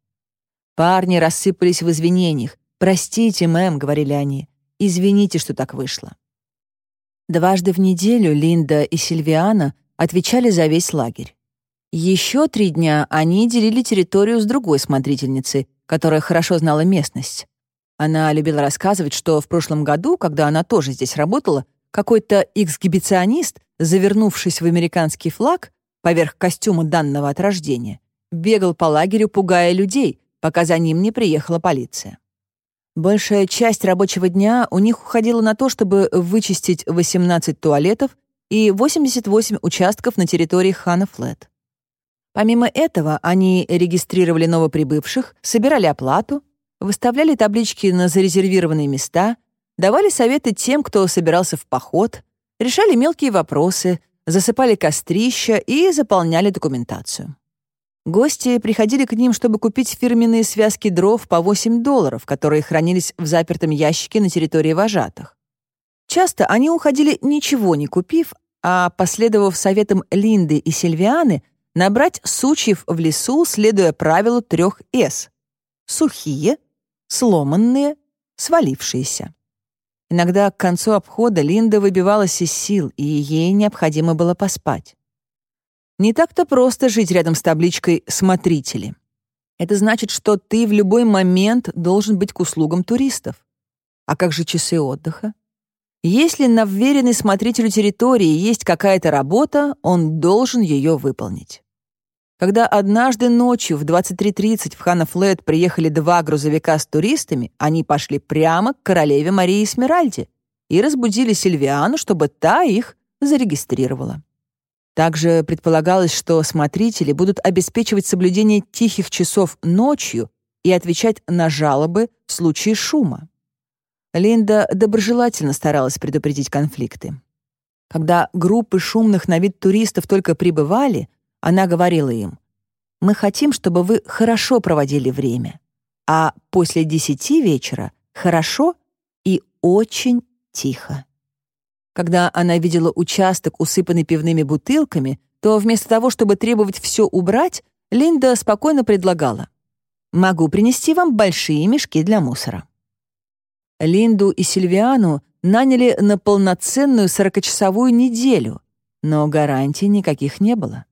S1: Парни рассыпались в извинениях. «Простите, мэм», — говорили они, — «извините, что так вышло». Дважды в неделю Линда и Сильвиана отвечали за весь лагерь. Еще три дня они делили территорию с другой смотрительницей, которая хорошо знала местность. Она любила рассказывать, что в прошлом году, когда она тоже здесь работала, какой-то эксгибиционист, завернувшись в американский флаг поверх костюма данного от рождения, бегал по лагерю, пугая людей, пока за ним не приехала полиция. Большая часть рабочего дня у них уходила на то, чтобы вычистить 18 туалетов и 88 участков на территории Хана Флет. Помимо этого, они регистрировали новоприбывших, собирали оплату, выставляли таблички на зарезервированные места, давали советы тем, кто собирался в поход, решали мелкие вопросы, засыпали кострища и заполняли документацию. Гости приходили к ним, чтобы купить фирменные связки дров по 8 долларов, которые хранились в запертом ящике на территории вожатых. Часто они уходили, ничего не купив, а, последовав советам Линды и Сильвианы, набрать сучьев в лесу, следуя правилу трех «С» — сухие, сломанные, свалившиеся. Иногда к концу обхода Линда выбивалась из сил, и ей необходимо было поспать. Не так-то просто жить рядом с табличкой «Смотрители». Это значит, что ты в любой момент должен быть к услугам туристов. А как же часы отдыха? Если на вверенной смотрителю территории есть какая-то работа, он должен ее выполнить. Когда однажды ночью в 23.30 в Ханафлет приехали два грузовика с туристами, они пошли прямо к королеве Марии Смиральде и разбудили Сильвиану, чтобы та их зарегистрировала. Также предполагалось, что смотрители будут обеспечивать соблюдение тихих часов ночью и отвечать на жалобы в случае шума. Линда доброжелательно старалась предупредить конфликты. Когда группы шумных на вид туристов только прибывали, она говорила им, «Мы хотим, чтобы вы хорошо проводили время, а после десяти вечера хорошо и очень тихо». Когда она видела участок, усыпанный пивными бутылками, то вместо того, чтобы требовать все убрать, Линда спокойно предлагала, «Могу принести вам большие мешки для мусора». Линду и Сильвиану наняли на полноценную сорокачасовую неделю, но гарантий никаких не было.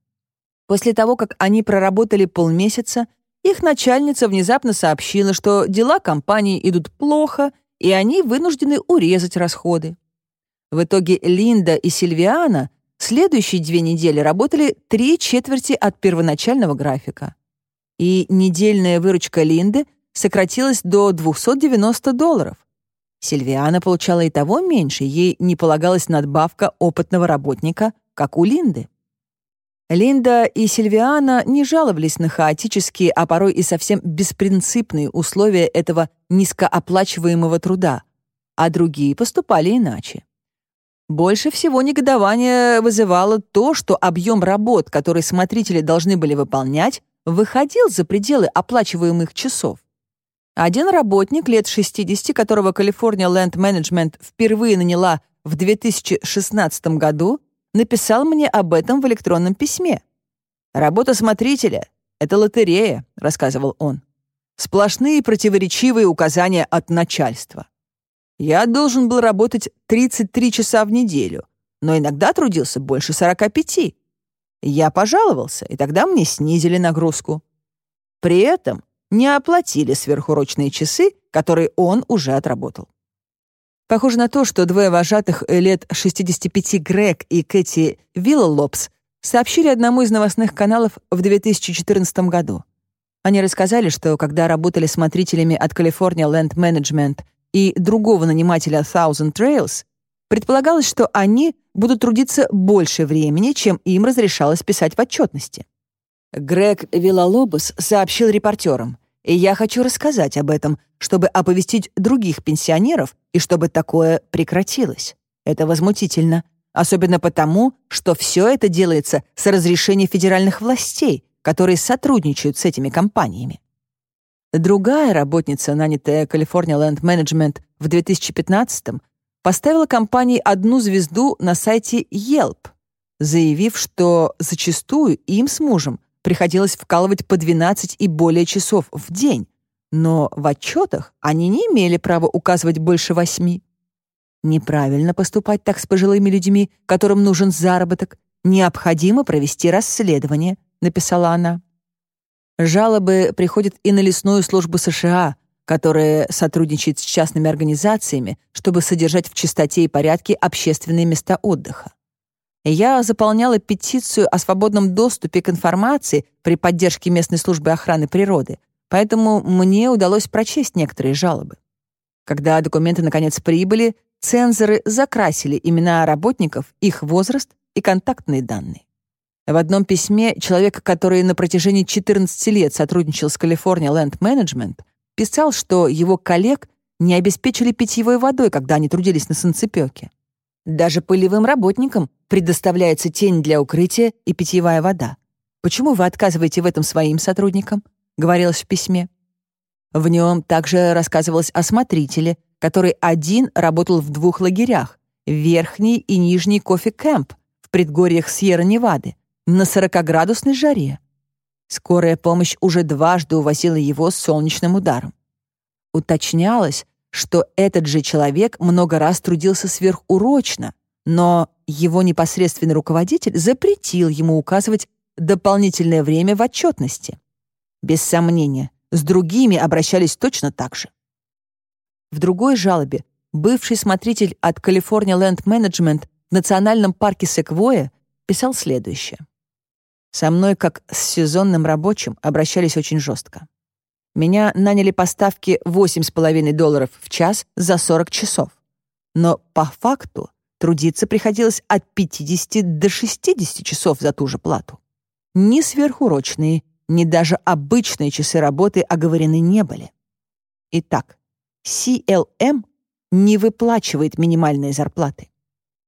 S1: После того, как они проработали полмесяца, их начальница внезапно сообщила, что дела компании идут плохо, и они вынуждены урезать расходы. В итоге Линда и Сильвиана следующие две недели работали три четверти от первоначального графика. И недельная выручка Линды сократилась до 290 долларов. Сильвиана получала и того меньше, ей не полагалась надбавка опытного работника, как у Линды. Линда и Сильвиана не жаловались на хаотические, а порой и совсем беспринципные условия этого низкооплачиваемого труда, а другие поступали иначе. Больше всего негодование вызывало то, что объем работ, который смотрители должны были выполнять, выходил за пределы оплачиваемых часов. Один работник лет 60, которого California Land Management впервые наняла в 2016 году, написал мне об этом в электронном письме. «Работа смотрителя — это лотерея», — рассказывал он. «Сплошные противоречивые указания от начальства. Я должен был работать 33 часа в неделю, но иногда трудился больше 45. Я пожаловался, и тогда мне снизили нагрузку. При этом не оплатили сверхурочные часы, которые он уже отработал. Похоже на то, что двое вожатых лет 65 Грег и Кэти Виллолопс сообщили одному из новостных каналов в 2014 году. Они рассказали, что когда работали смотрителями от California Land Management и другого нанимателя Thousand Trails, предполагалось, что они будут трудиться больше времени, чем им разрешалось писать в отчетности. Грег Виллалобус сообщил репортерам, и я хочу рассказать об этом, чтобы оповестить других пенсионеров и чтобы такое прекратилось. Это возмутительно, особенно потому, что все это делается с разрешения федеральных властей, которые сотрудничают с этими компаниями. Другая работница, нанятая California Land Management в 2015-м, поставила компании одну звезду на сайте Yelp, заявив, что зачастую им с мужем приходилось вкалывать по 12 и более часов в день, но в отчетах они не имели права указывать больше восьми. Неправильно поступать так с пожилыми людьми, которым нужен заработок. Необходимо провести расследование, написала она. Жалобы приходят и на лесную службу США, которая сотрудничает с частными организациями, чтобы содержать в чистоте и порядке общественные места отдыха. Я заполняла петицию о свободном доступе к информации при поддержке местной службы охраны природы, поэтому мне удалось прочесть некоторые жалобы. Когда документы наконец прибыли, цензоры закрасили имена работников, их возраст и контактные данные. В одном письме человек, который на протяжении 14 лет сотрудничал с California Land Management, писал, что его коллег не обеспечили питьевой водой, когда они трудились на санцепёке. Даже полевым работникам предоставляется тень для укрытия и питьевая вода. Почему вы отказываете в этом своим сотрудникам? Говорилось в письме. В нем также рассказывалось о смотрителе, который один работал в двух лагерях — верхний и нижний кофе-кэмп в предгорьях Сьерра-Невады, на 40-градусной жаре. Скорая помощь уже дважды увозила его с солнечным ударом. Уточнялось, что этот же человек много раз трудился сверхурочно, но его непосредственный руководитель запретил ему указывать дополнительное время в отчетности. Без сомнения, с другими обращались точно так же. В другой жалобе бывший смотритель от California Land Management в национальном парке Секвоя писал следующее. Со мной, как с сезонным рабочим, обращались очень жестко. Меня наняли по ставке 8,5 долларов в час за 40 часов. Но по факту трудиться приходилось от 50 до 60 часов за ту же плату. Ни сверхурочные, ни даже обычные часы работы оговорены не были. Итак, CLM не выплачивает минимальные зарплаты.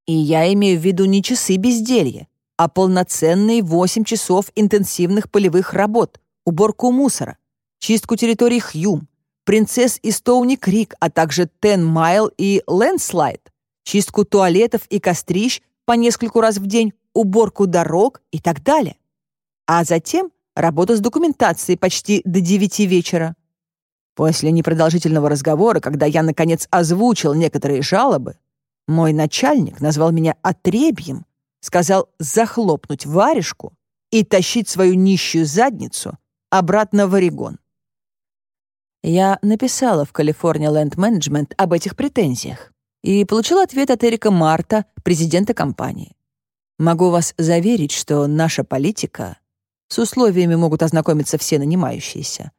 S1: И я имею в виду не часы безделья, а полноценные 8 часов интенсивных полевых работ, уборку мусора, чистку территорий Хьюм, Принцесс и Стоуни Крик, а также Тен Майл и Лендслайд, чистку туалетов и кострищ по нескольку раз в день, уборку дорог и так далее. А затем работа с документацией почти до девяти вечера. После непродолжительного разговора, когда я, наконец, озвучил некоторые жалобы, мой начальник назвал меня отребьем сказал захлопнуть варежку и тащить свою нищую задницу обратно в Орегон. Я написала в California Land Management об этих претензиях и получила ответ от Эрика Марта, президента компании. Могу вас заверить, что наша политика... С условиями могут ознакомиться все нанимающиеся.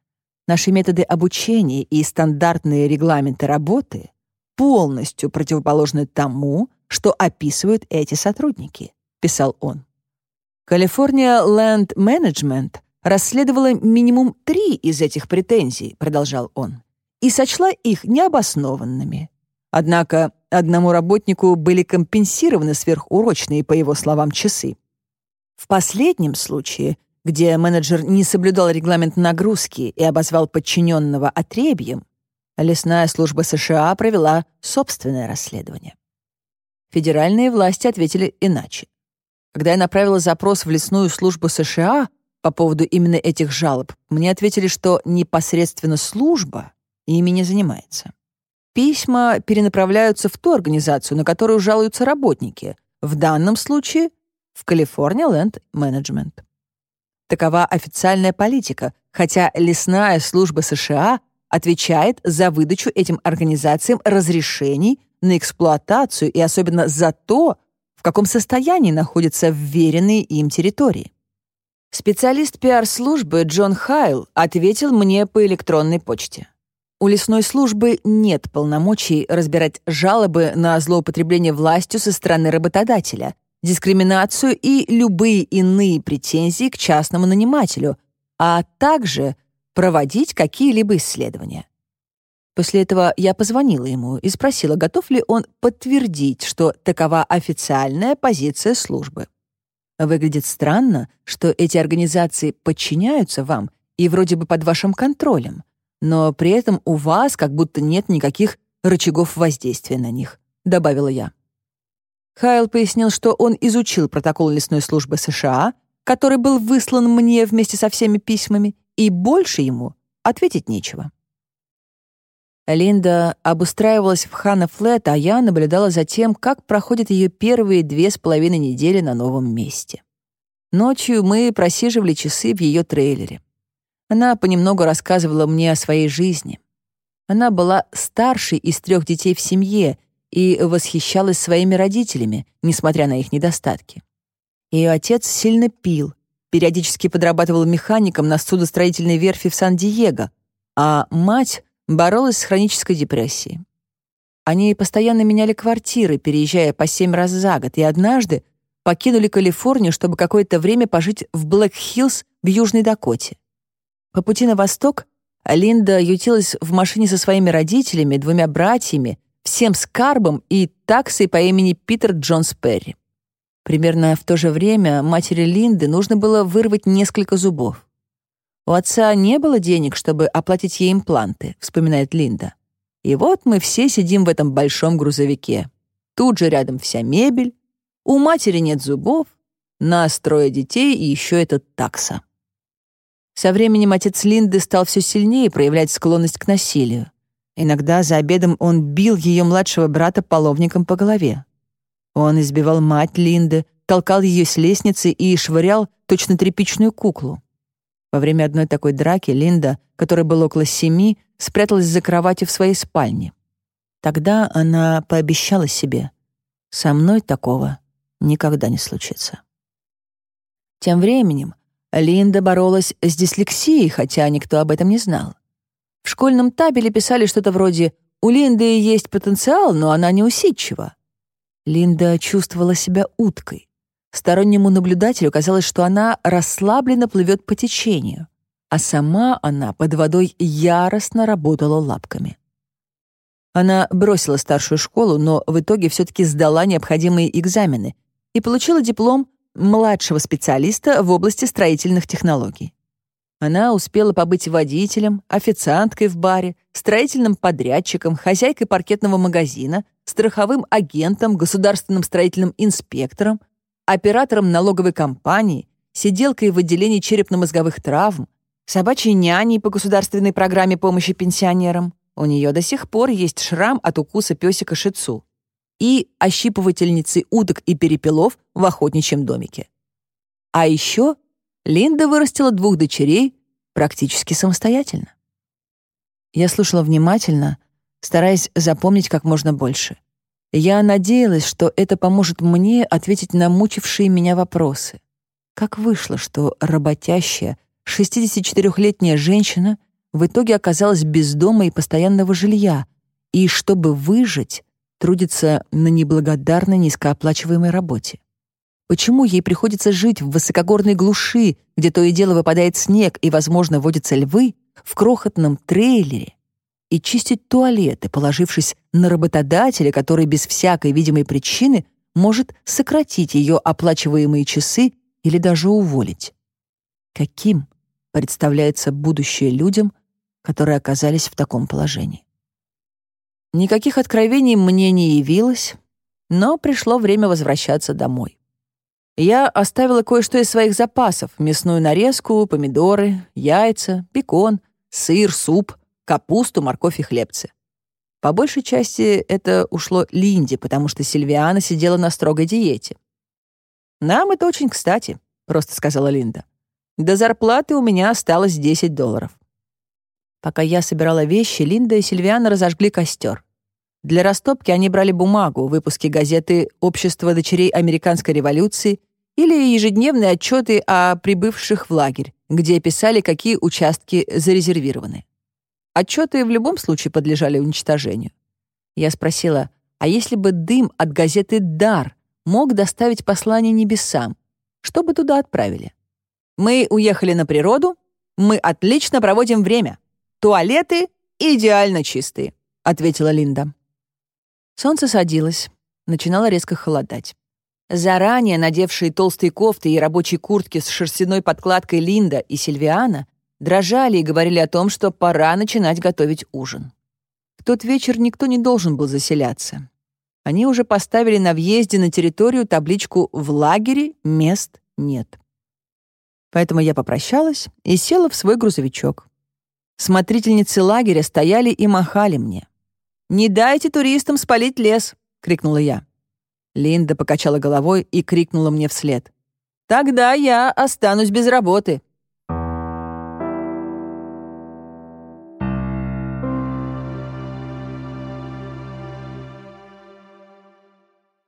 S1: Наши методы обучения и стандартные регламенты работы полностью противоположны тому, что описывают эти сотрудники», — писал он. «Калифорния Land Management расследовала минимум три из этих претензий», — продолжал он, «и сочла их необоснованными. Однако одному работнику были компенсированы сверхурочные, по его словам, часы. В последнем случае, где менеджер не соблюдал регламент нагрузки и обозвал подчиненного отребьем, лесная служба США провела собственное расследование. Федеральные власти ответили иначе. Когда я направила запрос в лесную службу США по поводу именно этих жалоб, мне ответили, что непосредственно служба ими не занимается. Письма перенаправляются в ту организацию, на которую жалуются работники, в данном случае в California Land Management. Такова официальная политика, хотя лесная служба США отвечает за выдачу этим организациям разрешений на эксплуатацию и особенно за то, в каком состоянии находятся вверенные им территории. Специалист пиар-службы Джон Хайл ответил мне по электронной почте. У лесной службы нет полномочий разбирать жалобы на злоупотребление властью со стороны работодателя, дискриминацию и любые иные претензии к частному нанимателю, а также проводить какие-либо исследования. После этого я позвонила ему и спросила, готов ли он подтвердить, что такова официальная позиция службы. Выглядит странно, что эти организации подчиняются вам и вроде бы под вашим контролем, но при этом у вас как будто нет никаких рычагов воздействия на них», — добавила я. Хайл пояснил, что он изучил протокол лесной службы США, который был выслан мне вместе со всеми письмами, и больше ему ответить нечего. Линда обустраивалась в Хана Флет, а я наблюдала за тем, как проходят ее первые две с половиной недели на новом месте. Ночью мы просиживали часы в ее трейлере. Она понемногу рассказывала мне о своей жизни. Она была старшей из трех детей в семье и восхищалась своими родителями, несмотря на их недостатки. Ее отец сильно пил, периодически подрабатывал механиком на судостроительной верфи в Сан-Диего, а мать боролась с хронической депрессией. Они постоянно меняли квартиры, переезжая по семь раз за год, и однажды покинули Калифорнию, чтобы какое-то время пожить в Блэк-Хиллз в Южной Дакоте. По пути на восток Линда ютилась в машине со своими родителями, двумя братьями, всем скарбом и таксой по имени Питер Джонс Перри. Примерно в то же время матери Линды нужно было вырвать несколько зубов. У отца не было денег, чтобы оплатить ей импланты, вспоминает Линда. И вот мы все сидим в этом большом грузовике. Тут же рядом вся мебель, у матери нет зубов, нас трое детей и еще этот такса. Со временем отец Линды стал все сильнее проявлять склонность к насилию. Иногда за обедом он бил ее младшего брата половником по голове. Он избивал мать Линды, толкал ее с лестницы и швырял точно тряпичную куклу. Во время одной такой драки Линда, которой было около семи, спряталась за кроватью в своей спальне. Тогда она пообещала себе, «Со мной такого никогда не случится». Тем временем Линда боролась с дислексией, хотя никто об этом не знал. В школьном табеле писали что-то вроде «У Линды есть потенциал, но она неусидчива». Линда чувствовала себя уткой. Стороннему наблюдателю казалось, что она расслабленно плывет по течению, а сама она под водой яростно работала лапками. Она бросила старшую школу, но в итоге все-таки сдала необходимые экзамены и получила диплом младшего специалиста в области строительных технологий. Она успела побыть водителем, официанткой в баре, строительным подрядчиком, хозяйкой паркетного магазина, страховым агентом, государственным строительным инспектором, оператором налоговой компании, сиделкой в отделении черепно-мозговых травм, собачьей няней по государственной программе помощи пенсионерам. У нее до сих пор есть шрам от укуса песика Шицу. И ощипывательницей уток и перепелов в охотничьем домике. А еще Линда вырастила двух дочерей практически самостоятельно. Я слушала внимательно, стараясь запомнить как можно больше — я надеялась, что это поможет мне ответить на мучившие меня вопросы. Как вышло, что работящая, 64-летняя женщина в итоге оказалась без дома и постоянного жилья, и, чтобы выжить, трудится на неблагодарной низкооплачиваемой работе? Почему ей приходится жить в высокогорной глуши, где то и дело выпадает снег и, возможно, водятся львы, в крохотном трейлере, и чистить туалеты, положившись на работодателя, который без всякой видимой причины может сократить ее оплачиваемые часы или даже уволить. Каким представляется будущее людям, которые оказались в таком положении? Никаких откровений мне не явилось, но пришло время возвращаться домой. Я оставила кое-что из своих запасов — мясную нарезку, помидоры, яйца, бекон, сыр, суп — капусту, морковь и хлебцы. По большей части это ушло Линде, потому что Сильвиана сидела на строгой диете. «Нам это очень кстати», — просто сказала Линда. «До зарплаты у меня осталось 10 долларов». Пока я собирала вещи, Линда и Сильвиана разожгли костер. Для растопки они брали бумагу, выпуски газеты «Общество дочерей американской революции» или ежедневные отчеты о прибывших в лагерь, где писали, какие участки зарезервированы. Отчеты в любом случае подлежали уничтожению. Я спросила, а если бы дым от газеты «Дар» мог доставить послание небесам, что бы туда отправили? Мы уехали на природу, мы отлично проводим время. Туалеты идеально чистые, ответила Линда. Солнце садилось, начинало резко холодать. Заранее надевшие толстые кофты и рабочие куртки с шерстяной подкладкой Линда и Сильвиана дрожали и говорили о том, что пора начинать готовить ужин. В тот вечер никто не должен был заселяться. Они уже поставили на въезде на территорию табличку «В лагере мест нет». Поэтому я попрощалась и села в свой грузовичок. Смотрительницы лагеря стояли и махали мне. «Не дайте туристам спалить лес!» — крикнула я. Линда покачала головой и крикнула мне вслед. «Тогда я останусь без работы.